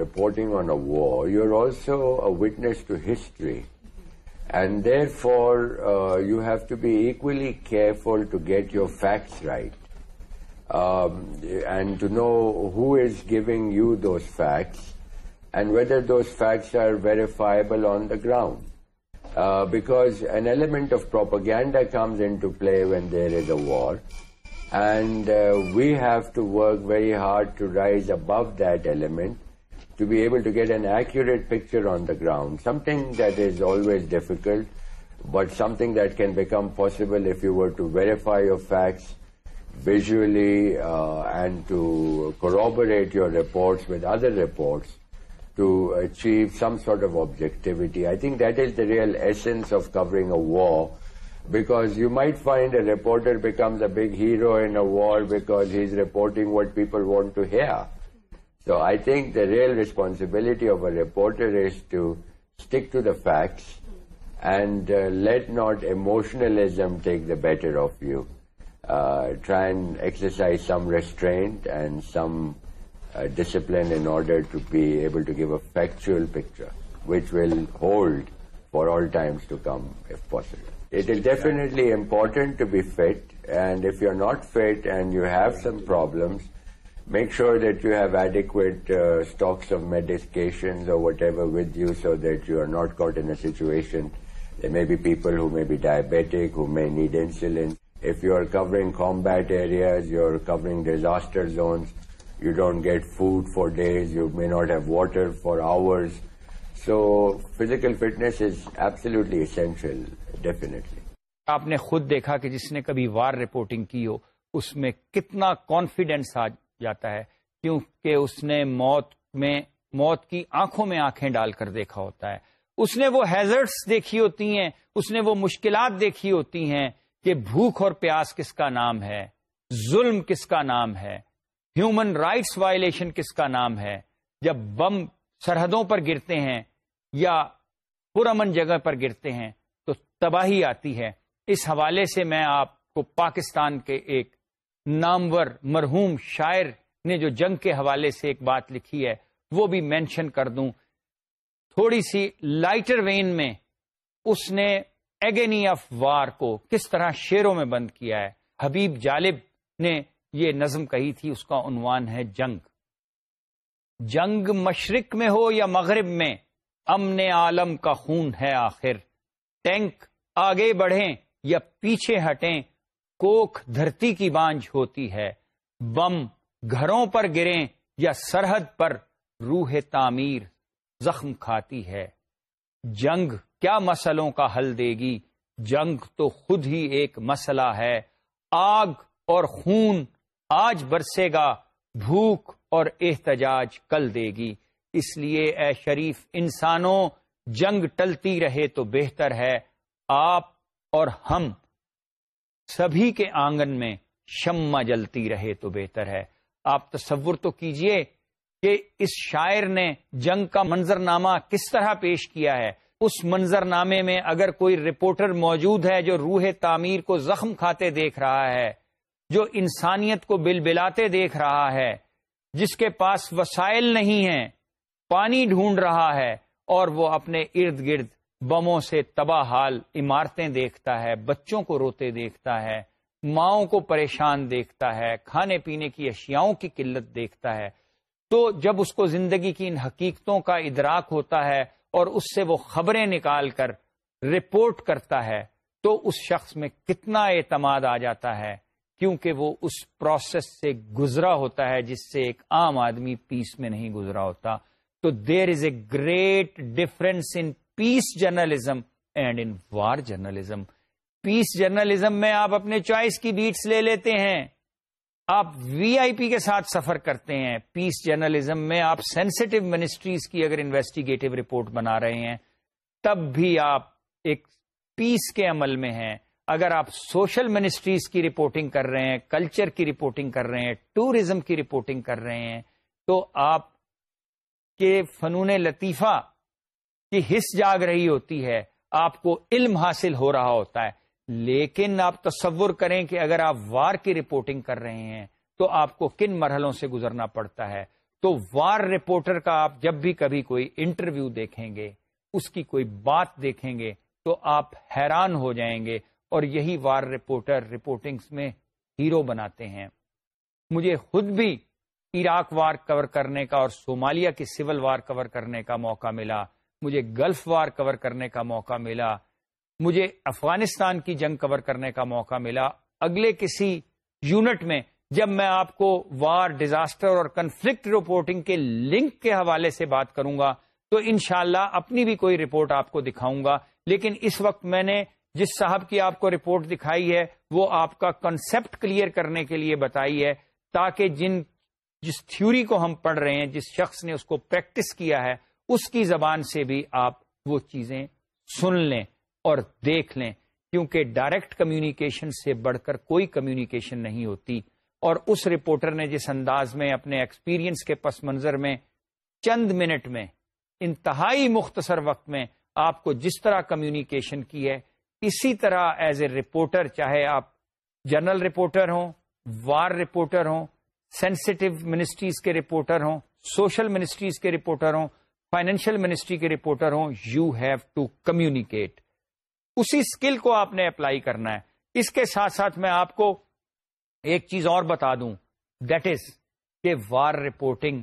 reporting on a war you are also witness to history and therefore you have to be equally careful to get your facts right and to know who is giving you those facts and whether those facts are verifiable on the ground Uh, because an element of propaganda comes into play when there is a war, and uh, we have to work very hard to rise above that element to be able to get an accurate picture on the ground, something that is always difficult, but something that can become possible if you were to verify your facts visually uh, and to corroborate your reports with other reports to achieve some sort of objectivity. I think that is the real essence of covering a war, because you might find a reporter becomes a big hero in a war because he's reporting what people want to hear. So I think the real responsibility of a reporter is to stick to the facts and uh, let not emotionalism take the better of you. Uh, try and exercise some restraint and some discipline in order to be able to give a factual picture which will hold for all times to come if possible. It is definitely important to be fit, and if you're not fit and you have some problems, make sure that you have adequate uh, stocks of medications or whatever with you so that you are not caught in a situation. There may be people who may be diabetic, who may need insulin. If you are covering combat areas, you are covering disaster zones, you don't get food have days you hours. So water for is so essential, definitely. آپ نے خود دیکھا کہ جس نے کبھی war reporting کی ہو اس میں کتنا کانفیڈینس آ جاتا ہے کیونکہ اس نے موت میں موت کی آنکھوں میں آنکھیں ڈال کر دیکھا ہوتا ہے اس نے وہ ہیزرٹس دیکھی ہوتی ہیں اس نے وہ مشکلات دیکھی ہوتی ہیں کہ بھوک اور پیاس کس کا نام ہے ظلم کس کا نام ہے ہیومن رائٹس وائلیشن کس کا نام ہے جب بم سرحدوں پر گرتے ہیں یا پرامن جگہ پر گرتے ہیں تو تباہی آتی ہے اس حوالے سے میں آپ کو پاکستان کے ایک نامور مرحوم شاعر نے جو جنگ کے حوالے سے ایک بات لکھی ہے وہ بھی مینشن کر دوں تھوڑی سی لائٹر وین میں اس نے ایگنی آف وار کو کس طرح شیروں میں بند کیا ہے حبیب جالب نے یہ نظم کہی تھی اس کا عنوان ہے جنگ جنگ مشرق میں ہو یا مغرب میں امن عالم کا خون ہے آخر ٹینک آگے بڑھیں یا پیچھے ہٹیں کوکھ دھرتی کی بانج ہوتی ہے بم گھروں پر گریں یا سرحد پر روح تعمیر زخم کھاتی ہے جنگ کیا مسلوں کا حل دے گی جنگ تو خود ہی ایک مسئلہ ہے آگ اور خون آج برسے گا بھوک اور احتجاج کل دے گی اس لیے اے شریف انسانوں جنگ ٹلتی رہے تو بہتر ہے آپ اور ہم سبھی کے آنگن میں شمع جلتی رہے تو بہتر ہے آپ تصور تو کیجئے کہ اس شاعر نے جنگ کا منظر نامہ کس طرح پیش کیا ہے اس منظر نامے میں اگر کوئی رپورٹر موجود ہے جو روح تعمیر کو زخم کھاتے دیکھ رہا ہے جو انسانیت کو بل بلاتے دیکھ رہا ہے جس کے پاس وسائل نہیں ہیں پانی ڈھونڈ رہا ہے اور وہ اپنے ارد گرد بموں سے تباہ حال عمارتیں دیکھتا ہے بچوں کو روتے دیکھتا ہے ماؤں کو پریشان دیکھتا ہے کھانے پینے کی اشیاؤں کی قلت دیکھتا ہے تو جب اس کو زندگی کی ان حقیقتوں کا ادراک ہوتا ہے اور اس سے وہ خبریں نکال کر رپورٹ کرتا ہے تو اس شخص میں کتنا اعتماد آ جاتا ہے کیونکہ وہ اس پروسیس سے گزرا ہوتا ہے جس سے ایک عام آدمی پیس میں نہیں گزرا ہوتا تو there is a great difference in peace journalism and in war journalism peace journalism میں آپ اپنے چوائس کی بیٹس لے لیتے ہیں آپ وی آئی پی کے ساتھ سفر کرتے ہیں پیس جرنلزم میں آپ سینسٹو منسٹریز کی اگر انویسٹیگیٹو رپورٹ بنا رہے ہیں تب بھی آپ ایک پیس کے عمل میں ہیں اگر آپ سوشل منسٹریز کی رپورٹنگ کر رہے ہیں کلچر کی رپورٹنگ کر رہے ہیں ٹوریزم کی رپورٹنگ کر رہے ہیں تو آپ کے فنون لطیفہ کی حص جاگ رہی ہوتی ہے آپ کو علم حاصل ہو رہا ہوتا ہے لیکن آپ تصور کریں کہ اگر آپ وار کی رپورٹنگ کر رہے ہیں تو آپ کو کن مرحلوں سے گزرنا پڑتا ہے تو وار رپورٹر کا آپ جب بھی کبھی کوئی انٹرویو دیکھیں گے اس کی کوئی بات دیکھیں گے تو آپ حیران ہو جائیں گے اور یہی وار رپورٹر رپورٹنگز میں ہیرو بناتے ہیں مجھے خود بھی عراق وار کور کرنے کا اور صومالیہ کی سول وار کور کرنے کا موقع ملا مجھے گلف وار کور کرنے کا موقع ملا مجھے افغانستان کی جنگ کور کرنے کا موقع ملا اگلے کسی یونٹ میں جب میں آپ کو وار ڈیزاسٹر اور کنفلکٹ رپورٹنگ کے لنک کے حوالے سے بات کروں گا تو انشاءاللہ اپنی بھی کوئی رپورٹ آپ کو دکھاؤں گا لیکن اس وقت میں نے جس صاحب کی آپ کو رپورٹ دکھائی ہے وہ آپ کا کنسپٹ کلیئر کرنے کے لیے بتائی ہے تاکہ جن جس تھیوری کو ہم پڑھ رہے ہیں جس شخص نے اس کو پریکٹس کیا ہے اس کی زبان سے بھی آپ وہ چیزیں سن لیں اور دیکھ لیں کیونکہ ڈائریکٹ کمیونیکیشن سے بڑھ کر کوئی کمیونیکیشن نہیں ہوتی اور اس رپورٹر نے جس انداز میں اپنے ایکسپیرینس کے پس منظر میں چند منٹ میں انتہائی مختصر وقت میں آپ کو جس طرح کمیونیکیشن کی ہے اسی طرح ایز اے رپورٹر چاہے آپ جرنل رپورٹر ہوں وار رپورٹر ہوں سینسٹو منسٹریز کے رپورٹر ہوں سوشل منسٹریز کے رپورٹر ہوں فائنینشیل منسٹری کے رپورٹر ہوں یو ہیو ٹو کمیونیکیٹ اسی اسکل کو آپ نے اپلائی کرنا ہے اس کے ساتھ ساتھ میں آپ کو ایک چیز اور بتا دوں دیٹ از کہ وار رپورٹنگ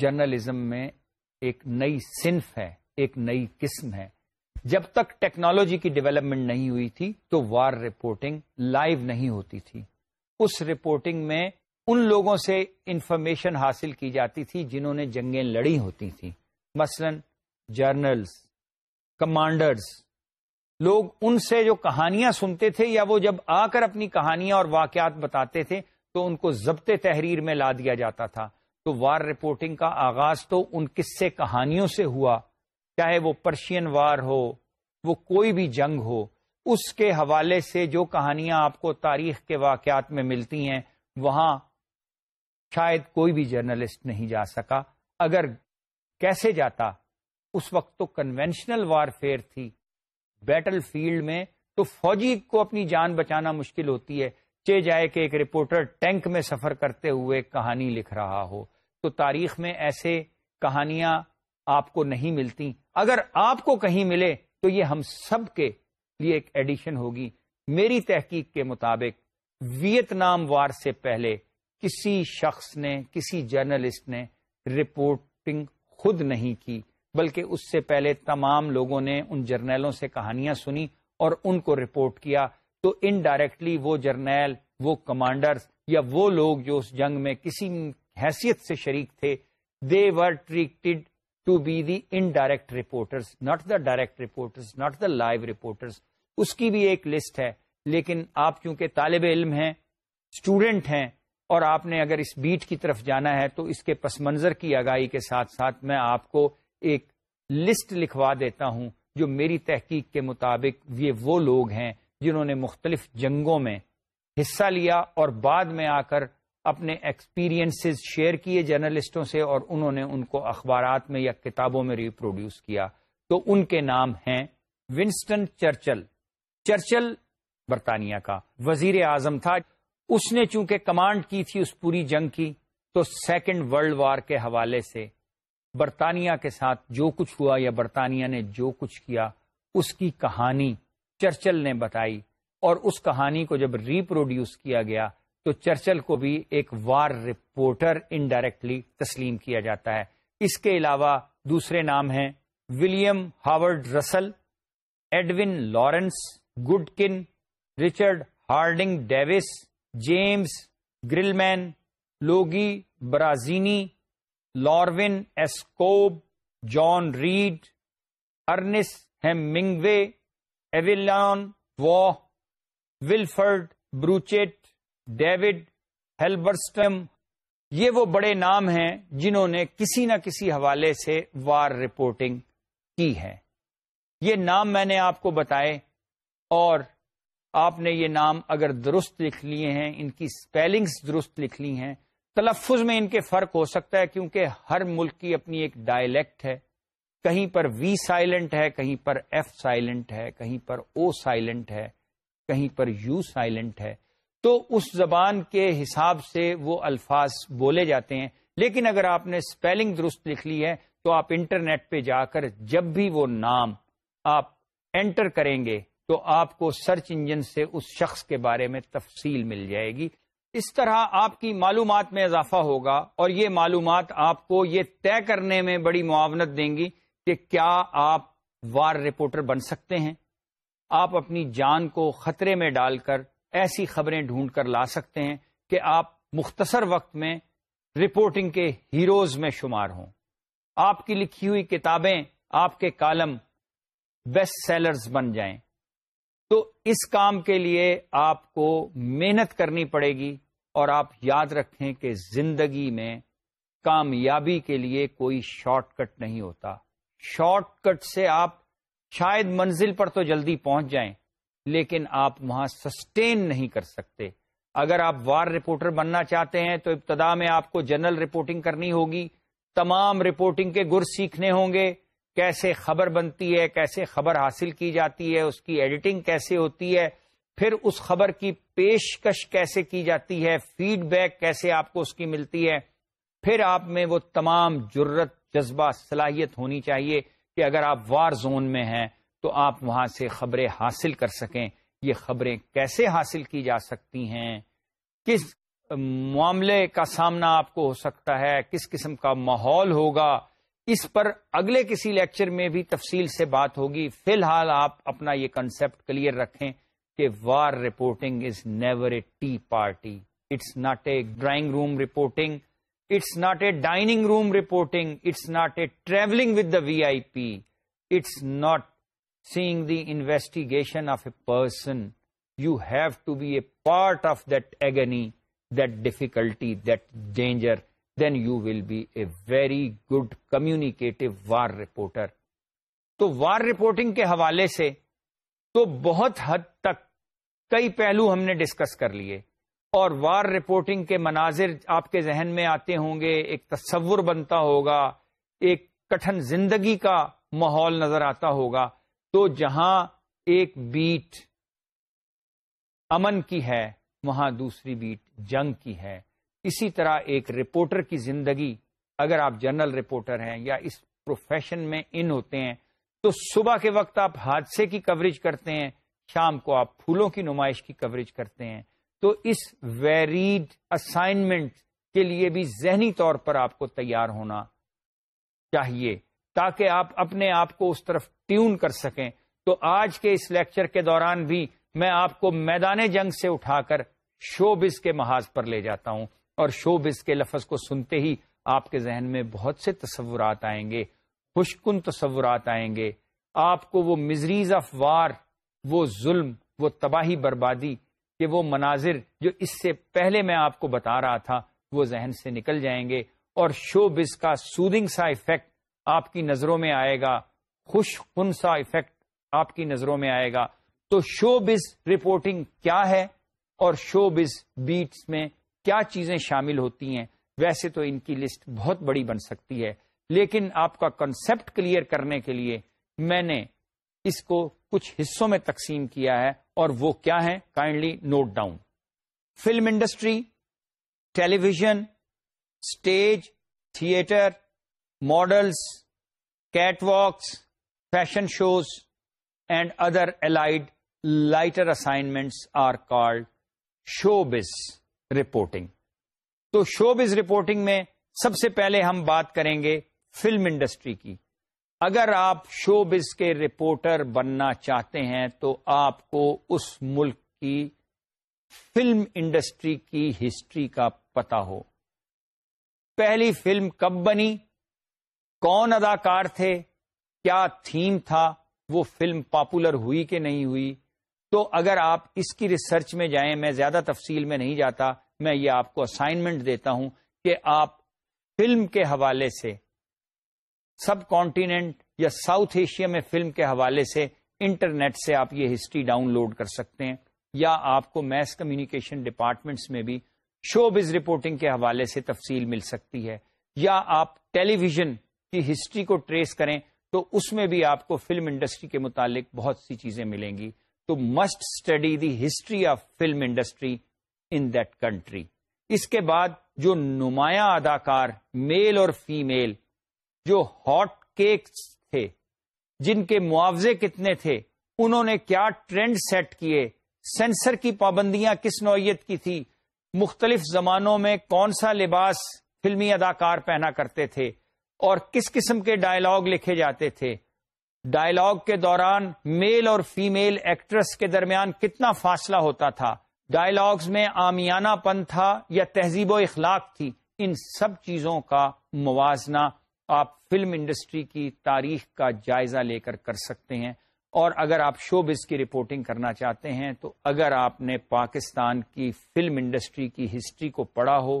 جرنلزم میں ایک نئی صنف ہے ایک نئی قسم ہے جب تک ٹیکنالوجی کی ڈیولپمنٹ نہیں ہوئی تھی تو وار رپورٹنگ لائیو نہیں ہوتی تھی اس رپورٹنگ میں ان لوگوں سے انفارمیشن حاصل کی جاتی تھی جنہوں نے جنگیں لڑی ہوتی تھیں مثلا جرنلز کمانڈرز لوگ ان سے جو کہانیاں سنتے تھے یا وہ جب آ کر اپنی کہانیاں اور واقعات بتاتے تھے تو ان کو ضبط تحریر میں لا دیا جاتا تھا تو وار رپورٹنگ کا آغاز تو ان قصے کہانیوں سے ہوا چاہے وہ پرشین وار ہو وہ کوئی بھی جنگ ہو اس کے حوالے سے جو کہانیاں آپ کو تاریخ کے واقعات میں ملتی ہیں وہاں شاید کوئی بھی جرنلسٹ نہیں جا سکا اگر کیسے جاتا اس وقت تو کنونشنل وار فیئر تھی بیٹل فیلڈ میں تو فوجی کو اپنی جان بچانا مشکل ہوتی ہے چے جائے کہ ایک رپورٹر ٹینک میں سفر کرتے ہوئے کہانی لکھ رہا ہو تو تاریخ میں ایسے کہانیاں آپ کو نہیں ملتی اگر آپ کو کہیں ملے تو یہ ہم سب کے لیے ایک ایڈیشن ہوگی میری تحقیق کے مطابق ویتنام وار سے پہلے کسی شخص نے کسی جرنلسٹ نے رپورٹنگ خود نہیں کی بلکہ اس سے پہلے تمام لوگوں نے ان جرنیلوں سے کہانیاں سنی اور ان کو رپورٹ کیا تو انڈائریکٹلی وہ جرنیل وہ کمانڈرز یا وہ لوگ جو اس جنگ میں کسی حیثیت سے شریک تھے they were treated to be the indirect not the direct reporter not the live reporter اس کی بھی ایک لسٹ ہے لیکن آپ چونکہ طالب علم ہیں اسٹوڈینٹ ہیں اور آپ نے اگر اس بیٹ کی طرف جانا ہے تو اس کے پس منظر کی آگاہی کے ساتھ ساتھ میں آپ کو ایک لسٹ لکھوا دیتا ہوں جو میری تحقیق کے مطابق یہ وہ لوگ ہیں جنہوں نے مختلف جنگوں میں حصہ لیا اور بعد میں آ کر اپنے ایکسپیرئنس شیئر کیے جرنلسٹوں سے اور انہوں نے ان کو اخبارات میں یا کتابوں میں ریپروڈیوس کیا تو ان کے نام ہیں ونسٹن چرچل چرچل برطانیہ کا وزیر اعظم تھا اس نے چونکہ کمانڈ کی تھی اس پوری جنگ کی تو سیکنڈ ورلڈ وار کے حوالے سے برطانیہ کے ساتھ جو کچھ ہوا یا برطانیہ نے جو کچھ کیا اس کی کہانی چرچل نے بتائی اور اس کہانی کو جب ریپروڈیوس کیا گیا تو چرچل کو بھی ایک وار رپورٹر انڈائریکٹلی تسلیم کیا جاتا ہے اس کے علاوہ دوسرے نام ہیں William Howard Russell Edwin Lawrence Godkin Richard Harding Davis James Creelman Luigi Barzini لاروین ایسکوب John Reed Ernest Hemingway Evelyn Waugh Wilfred Burchett David ہیلبرسٹم یہ وہ بڑے نام ہیں جنہوں نے کسی نہ کسی حوالے سے وار رپورٹنگ کی ہے یہ نام میں نے آپ کو بتائے اور آپ نے یہ نام اگر درست لکھ لیے ہیں ان کی سپیلنگز درست لکھ لی ہیں تلفظ میں ان کے فرق ہو سکتا ہے کیونکہ ہر ملک کی اپنی ایک ڈائلیکٹ ہے کہیں پر وی سائلنٹ ہے کہیں پر ایف سائلنٹ ہے کہیں پر او سائلنٹ ہے کہیں پر یو سائلنٹ ہے تو اس زبان کے حساب سے وہ الفاظ بولے جاتے ہیں لیکن اگر آپ نے اسپیلنگ درست لکھ لی ہے تو آپ انٹرنیٹ پہ جا کر جب بھی وہ نام آپ انٹر کریں گے تو آپ کو سرچ انجن سے اس شخص کے بارے میں تفصیل مل جائے گی اس طرح آپ کی معلومات میں اضافہ ہوگا اور یہ معلومات آپ کو یہ طے کرنے میں بڑی معاونت دیں گی کہ کیا آپ وار رپورٹر بن سکتے ہیں آپ اپنی جان کو خطرے میں ڈال کر ایسی خبریں ڈھونڈ کر لا سکتے ہیں کہ آپ مختصر وقت میں رپورٹنگ کے ہیروز میں شمار ہوں آپ کی لکھی ہوئی کتابیں آپ کے کالم بیسٹ سیلرز بن جائیں تو اس کام کے لیے آپ کو محنت کرنی پڑے گی اور آپ یاد رکھیں کہ زندگی میں کامیابی کے لیے کوئی شارٹ کٹ نہیں ہوتا شارٹ کٹ سے آپ شاید منزل پر تو جلدی پہنچ جائیں لیکن آپ وہاں سسٹین نہیں کر سکتے اگر آپ وار رپورٹر بننا چاہتے ہیں تو ابتدا میں آپ کو جنرل رپورٹنگ کرنی ہوگی تمام رپورٹنگ کے گر سیکھنے ہوں گے کیسے خبر بنتی ہے کیسے خبر حاصل کی جاتی ہے اس کی ایڈیٹنگ کیسے ہوتی ہے پھر اس خبر کی پیشکش کیسے کی جاتی ہے فیڈ بیک کیسے آپ کو اس کی ملتی ہے پھر آپ میں وہ تمام جرت جذبہ صلاحیت ہونی چاہیے کہ اگر آپ وار زون میں ہیں تو آپ وہاں سے خبریں حاصل کر سکیں یہ خبریں کیسے حاصل کی جا سکتی ہیں کس معاملے کا سامنا آپ کو ہو سکتا ہے کس قسم کا ماحول ہوگا اس پر اگلے کسی لیکچر میں بھی تفصیل سے بات ہوگی فی الحال آپ اپنا یہ کنسپٹ کلیئر رکھیں کہ war reporting is never a tea party it's not a drawing room reporting it's not a dining room reporting it's not a travelling with the V I P it's not seeing the investigation of a person you have to be a part of that agony that difficulty that danger then you will be a very good communicative war reporter تو war reporting کے حوالے سے تو بہت حد تک کئی پہلو ہم نے ڈسکس کر لیے اور وار رپورٹنگ کے مناظر آپ کے ذہن میں آتے ہوں گے ایک تصور بنتا ہوگا ایک کٹھن زندگی کا ماحول نظر آتا ہوگا تو جہاں ایک بیٹ امن کی ہے وہاں دوسری بیٹ جنگ کی ہے اسی طرح ایک رپورٹر کی زندگی اگر آپ جنرل رپورٹر ہیں یا اس پروفیشن میں ان ہوتے ہیں تو صبح کے وقت آپ حادثے کی کوریج کرتے ہیں شام کو آپ پھولوں کی نمائش کی کوریج کرتے ہیں تو اس ویریڈ اسائنمنٹ کے لیے بھی ذہنی طور پر آپ کو تیار ہونا چاہیے تاکہ آپ اپنے آپ کو اس طرف ٹیون کر سکیں تو آج کے اس لیکچر کے دوران بھی میں آپ کو میدان جنگ سے اٹھا کر شوبز کے محاذ پر لے جاتا ہوں اور شوبز کے لفظ کو سنتے ہی آپ کے ذہن میں بہت سے تصورات آئیں گے خوشکن تصورات آئیں گے آپ کو وہ مزریز آف وار وہ ظلم وہ تباہی بربادی کہ وہ مناظر جو اس سے پہلے میں آپ کو بتا رہا تھا وہ ذہن سے نکل جائیں گے اور شوبز کا سودنگ سا افیکٹ آپ کی نظروں میں آئے گا خوش خنسا سا افیکٹ آپ کی نظروں میں آئے گا تو شو بز رپورٹنگ کیا ہے اور شو بز بیٹس میں کیا چیزیں شامل ہوتی ہیں ویسے تو ان کی لسٹ بہت بڑی بن سکتی ہے لیکن آپ کا کنسپٹ کلیئر کرنے کے لیے میں نے اس کو کچھ حصوں میں تقسیم کیا ہے اور وہ کیا ہے kindly note down film industry television stage theatre models catwalks fashion shows and other allied lighter assignments are called show biz reporting تو شو بز رپورٹنگ میں سب سے پہلے ہم بات کریں گے فلم انڈسٹری کی اگر آپ شو بز کے رپورٹر بننا چاہتے ہیں تو آپ کو اس ملک کی فلم انڈسٹری کی ہسٹری کا پتا ہو پہلی فلم کب بنی کون اداکار تھے کیا تھیم تھا وہ فلم پاپولر ہوئی کہ نہیں ہوئی تو اگر آپ اس کی ریسرچ میں جائیں میں زیادہ تفصیل میں نہیں جاتا میں یہ آپ کو اسائنمنٹ دیتا ہوں کہ آپ فلم کے حوالے سے سب کانٹیننٹ یا ساؤتھ ایشیا میں فلم کے حوالے سے انٹرنیٹ سے آپ یہ ہسٹری ڈاؤن لوڈ کر سکتے ہیں یا آپ کو میس کمیونیکیشن ڈپارٹمنٹس میں بھی شو بز رپورٹنگ کے حوالے سے تفصیل مل سکتی ہے یا آپ ٹیلی ویژن کی ہسٹری کو ٹریس کریں تو اس میں بھی آپ کو فلم انڈسٹری کے متعلق بہت سی چیزیں ملیں گی تو must study the history of film industry in that country اس کے بعد جو نمایاں اداکار میل اور فیمیل جو ہاٹ کیکس تھے جن کے معاوضے کتنے تھے انہوں نے کیا ٹرینڈ سیٹ کیے سینسر کی پابندیاں کس نوعیت کی تھی مختلف زمانوں میں کون سا لباس فلمی اداکار پہنا کرتے تھے اور کس قسم کے ڈائلگ لکھے جاتے تھے ڈائلاگ کے دوران میل اور فیمیل ایکٹریس کے درمیان کتنا فاصلہ ہوتا تھا ڈائلاگز میں آمیانہ پن تھا یا تہذیب و اخلاق تھی ان سب چیزوں کا موازنہ آپ فلم انڈسٹری کی تاریخ کا جائزہ لے کر کر سکتے ہیں اور اگر آپ شو بز کی رپورٹنگ کرنا چاہتے ہیں تو اگر آپ نے پاکستان کی فلم انڈسٹری کی ہسٹری کو پڑھا ہو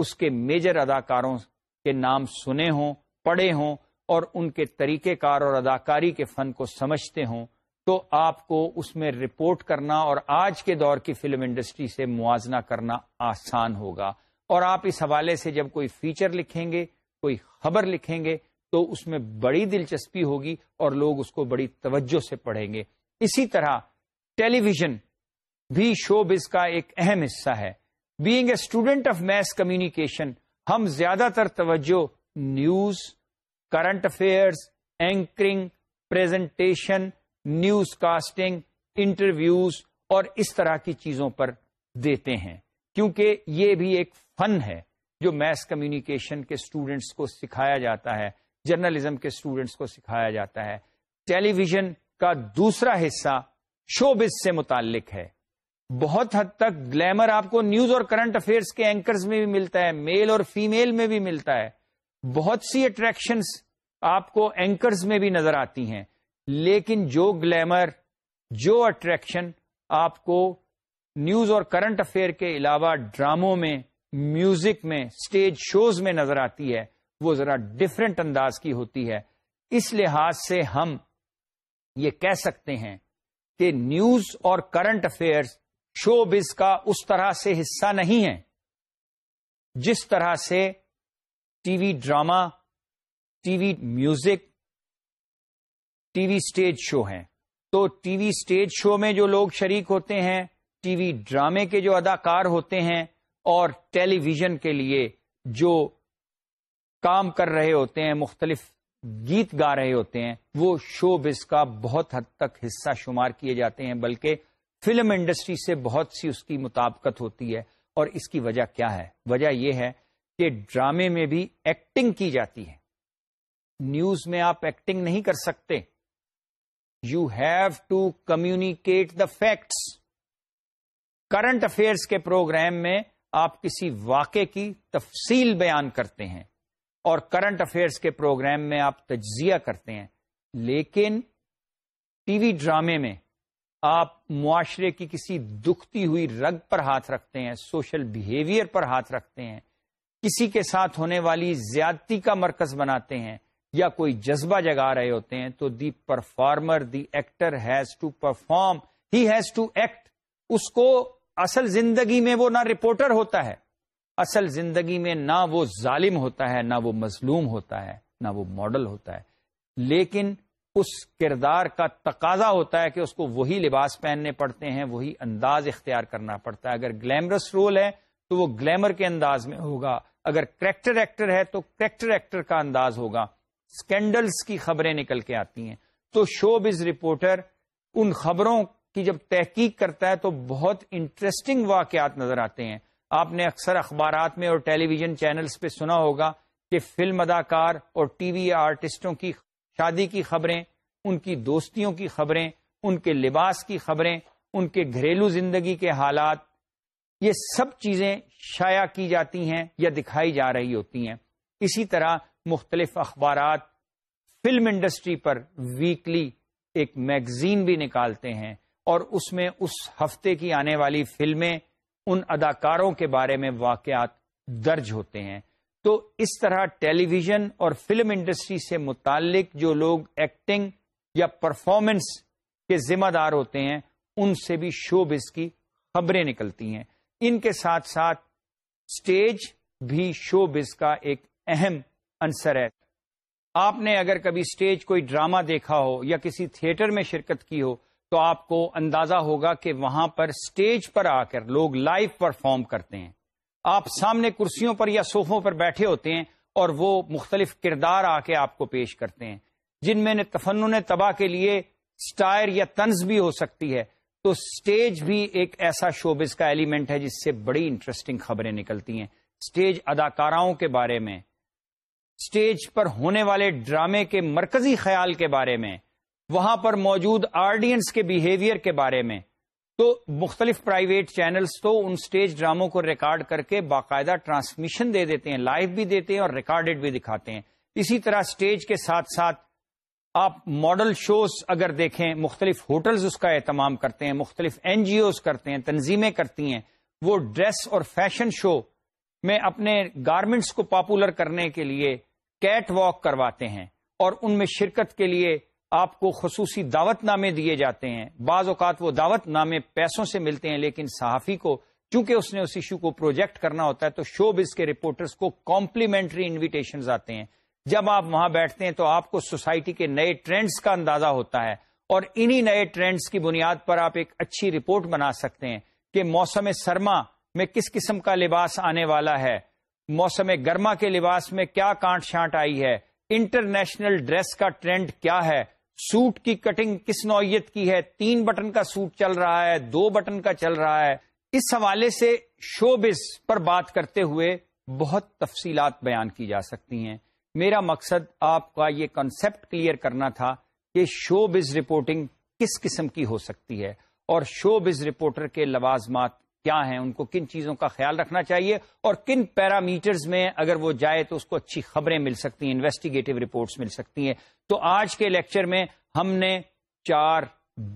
اس کے میجر اداکاروں کے نام سنے ہوں پڑھے ہوں اور ان کے طریقہ کار اور اداکاری کے فن کو سمجھتے ہوں تو آپ کو اس میں رپورٹ کرنا اور آج کے دور کی فلم انڈسٹری سے موازنہ کرنا آسان ہوگا اور آپ اس حوالے سے جب کوئی فیچر لکھیں گے کوئی خبر لکھیں گے تو اس میں بڑی دلچسپی ہوگی اور لوگ اس کو بڑی توجہ سے پڑھیں گے اسی طرح ٹیلی ویژن بھی شو بز کا ایک اہم حصہ ہے being a student of mass communication ہم زیادہ تر توجہ news current affairs anchoring presentation newscasting interviews اور اس طرح کی چیزوں پر دیتے ہیں کیونکہ یہ بھی ایک فن ہے جو میس کمیونیکیشن کے اسٹوڈنٹس کو سکھایا جاتا ہے جرنلزم کے اسٹوڈینٹس کو سکھایا جاتا ہے ٹیلی ویژن کا دوسرا حصہ شوبز سے متعلق ہے بہت حد تک گلیمر آپ کو نیوز اور کرنٹ افیئرس کے اینکرز میں بھی ملتا ہے میل اور فیمیل میں بھی ملتا ہے بہت سی اٹریکشنس آپ کو اینکرز میں بھی نظر آتی ہیں لیکن جو گلیمر جو اٹریکشن آپ کو نیوز اور کرنٹ افیئر کے علاوہ ڈراموں میں میوزک میں اسٹیج شوز میں نظر آتی ہے وہ ذرا ڈفرینٹ انداز کی ہوتی ہے اس لحاظ سے ہم یہ کہہ سکتے ہیں کہ نیوز اور کرنٹ افیئرس بز کا اس طرح سے حصہ نہیں ہے جس طرح سے TV drama TV music TV stage show ہیں تو ٹی وی اسٹیج شو میں جو لوگ شریک ہوتے ہیں ٹی وی ڈرامے کے جو اداکار ہوتے ہیں اور ٹیلی ویژن کے لیے جو کام کر رہے ہوتے ہیں مختلف گیت گا رہے ہوتے ہیں وہ شو بز کا بہت حد تک حصہ شمار کیے جاتے ہیں بلکہ فلم انڈسٹری سے بہت سی اس کی مطابقت ہوتی ہے اور اس کی وجہ کیا ہے وجہ یہ ہے کہ ڈرامے میں بھی ایکٹنگ کی جاتی ہے نیوز میں آپ ایکٹنگ نہیں کر سکتے you have to communicate the facts current affairs کے پروگرام میں آپ کسی واقعے کی تفصیل بیان کرتے ہیں اور کرنٹ افیئرس کے پروگرام میں آپ تجزیہ کرتے ہیں لیکن ٹی وی ڈرامے میں آپ معاشرے کی کسی دکھتی ہوئی رگ پر ہاتھ رکھتے ہیں سوشل بہیویئر پر ہاتھ رکھتے ہیں کسی کے ساتھ ہونے والی زیادتی کا مرکز بناتے ہیں یا کوئی جذبہ جگا رہے ہوتے ہیں تو the performer the actor has to perform he has to act اس کو اصل زندگی میں وہ نہ رپورٹر ہوتا ہے اصل زندگی میں نہ وہ ظالم ہوتا ہے نہ وہ مظلوم ہوتا ہے نہ وہ ماڈل ہوتا ہے لیکن اس کردار کا تقاضا ہوتا ہے کہ اس کو وہی لباس پہننے پڑتے ہیں وہی انداز اختیار کرنا پڑتا ہے اگر گلیمرس رول ہے تو وہ گلیمر کے انداز میں ہوگا اگر کریکٹر ایکٹر ہے تو کریکٹر ایکٹر کا انداز ہوگا اسکینڈلس کی خبریں نکل کے آتی ہیں تو شو بز رپورٹر ان خبروں کی جب تحقیق کرتا ہے تو بہت انٹرسٹنگ واقعات نظر آتے ہیں آپ نے اکثر اخبارات میں اور ٹیلی ویژن چینلز پہ سنا ہوگا کہ فلم اداکار اور ٹی وی آرٹسٹوں کی شادی کی خبریں ان کی دوستیوں کی خبریں ان کے لباس کی خبریں ان کے گھریلو زندگی کے حالات یہ سب چیزیں شائع کی جاتی ہیں یا دکھائی جا رہی ہوتی ہیں اسی طرح مختلف اخبارات فلم انڈسٹری پر ویکلی ایک میگزین بھی نکالتے ہیں اور اس میں اس ہفتے کی آنے والی فلمیں ان اداکاروں کے بارے میں واقعات درج ہوتے ہیں تو اس طرح ٹیلی ویژن اور فلم انڈسٹری سے متعلق جو لوگ ایکٹنگ یا پرفارمنس کے ذمہ دار ہوتے ہیں ان سے بھی شوبز کی خبریں نکلتی ہیں ان کے ساتھ ساتھ اسٹیج بھی شوبز کا ایک اہم انصر ہے آپ نے اگر کبھی اسٹیج کوئی ڈراما دیکھا ہو یا کسی تھیٹر میں شرکت کی ہو تو آپ کو اندازہ ہوگا کہ وہاں پر اسٹیج پر آ کر لوگ لائیو پرفارم کرتے ہیں آپ سامنے کرسیوں پر یا صوفوں پر بیٹھے ہوتے ہیں اور وہ مختلف کردار آ کے آپ کو پیش کرتے ہیں جن میں نے تفنن تباہ کے لیے سٹائر یا طنز بھی ہو سکتی ہے تو اسٹیج بھی ایک ایسا شوبز کا ایلیمنٹ ہے جس سے بڑی انٹرسٹنگ خبریں نکلتی ہیں اسٹیج اداکاراؤں کے بارے میں اسٹیج پر ہونے والے ڈرامے کے مرکزی خیال کے بارے میں وہاں پر موجود آرڈینس کے بیہیویئر کے بارے میں تو مختلف پرائیویٹ چینلز تو ان سٹیج ڈراموں کو ریکارڈ کر کے باقاعدہ ٹرانسمیشن دے دیتے ہیں لائیو بھی دیتے ہیں اور ریکارڈڈ بھی دکھاتے ہیں اسی طرح سٹیج کے ساتھ ساتھ آپ ماڈل شوز اگر دیکھیں مختلف ہوٹلز اس کا اہتمام کرتے ہیں مختلف این جی اوز کرتے ہیں تنظیمیں کرتی ہیں وہ ڈریس اور فیشن شو میں اپنے گارمنٹس کو پاپولر کرنے کے لیے کیٹ واک کرواتے ہیں اور ان میں شرکت کے لیے آپ کو خصوصی دعوت نامے دیے جاتے ہیں بعض اوقات وہ دعوت نامے پیسوں سے ملتے ہیں لیکن صحافی کو چونکہ اس نے اس ایشو کو پروجیکٹ کرنا ہوتا ہے تو شو بز کے رپورٹرز کو کمپلیمنٹری انویٹیشنز آتے ہیں جب آپ وہاں بیٹھتے ہیں تو آپ کو سوسائٹی کے نئے ٹرینڈز کا اندازہ ہوتا ہے اور انہی نئے ٹرینڈز کی بنیاد پر آپ ایک اچھی رپورٹ بنا سکتے ہیں کہ موسم سرما میں کس قسم کا لباس آنے والا ہے موسم گرما کے لباس میں کیا کانٹ شانٹ آئی ہے انٹرنیشنل ڈریس کا ٹرینڈ کیا ہے سوٹ کی کٹنگ کس نوعیت کی ہے تین بٹن کا سوٹ چل رہا ہے دو بٹن کا چل رہا ہے اس حوالے سے شوبز پر بات کرتے ہوئے بہت تفصیلات بیان کی جا سکتی ہیں میرا مقصد آپ کا یہ کانسیپٹ کلیئر کرنا تھا کہ شو بز رپورٹنگ کس قسم کی ہو سکتی ہے اور شو بز رپورٹر کے لوازمات کیا ہیں ان کو کن چیزوں کا خیال رکھنا چاہیے اور کن پیرامیٹرز میں اگر وہ جائے تو اس کو اچھی خبریں مل سکتی ہیں انویسٹیگیٹو رپورٹس مل سکتی ہیں تو آج کے لیکچر میں ہم نے چار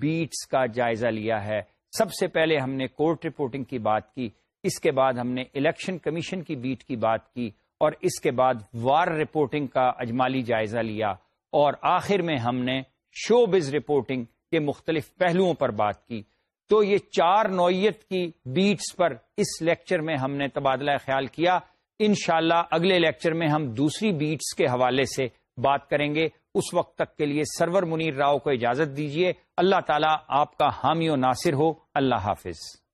بیٹس کا جائزہ لیا ہے سب سے پہلے ہم نے کورٹ رپورٹنگ کی بات کی اس کے بعد ہم نے الیکشن کمیشن کی بیٹ کی بات کی اور اس کے بعد وار رپورٹنگ کا اجمالی جائزہ لیا اور آخر میں ہم نے شو بز رپورٹنگ کے مختلف پہلوؤں پر بات کی تو یہ چار نوعیت کی بیٹس پر اس لیکچر میں ہم نے تبادلہ خیال کیا انشاءاللہ اگلے لیکچر میں ہم دوسری بیٹس کے حوالے سے بات کریں گے اس وقت تک کے لیے سرور منیر راؤ کو اجازت دیجیے اللہ تعالیٰ آپ کا حامی و ناصر ہو اللہ حافظ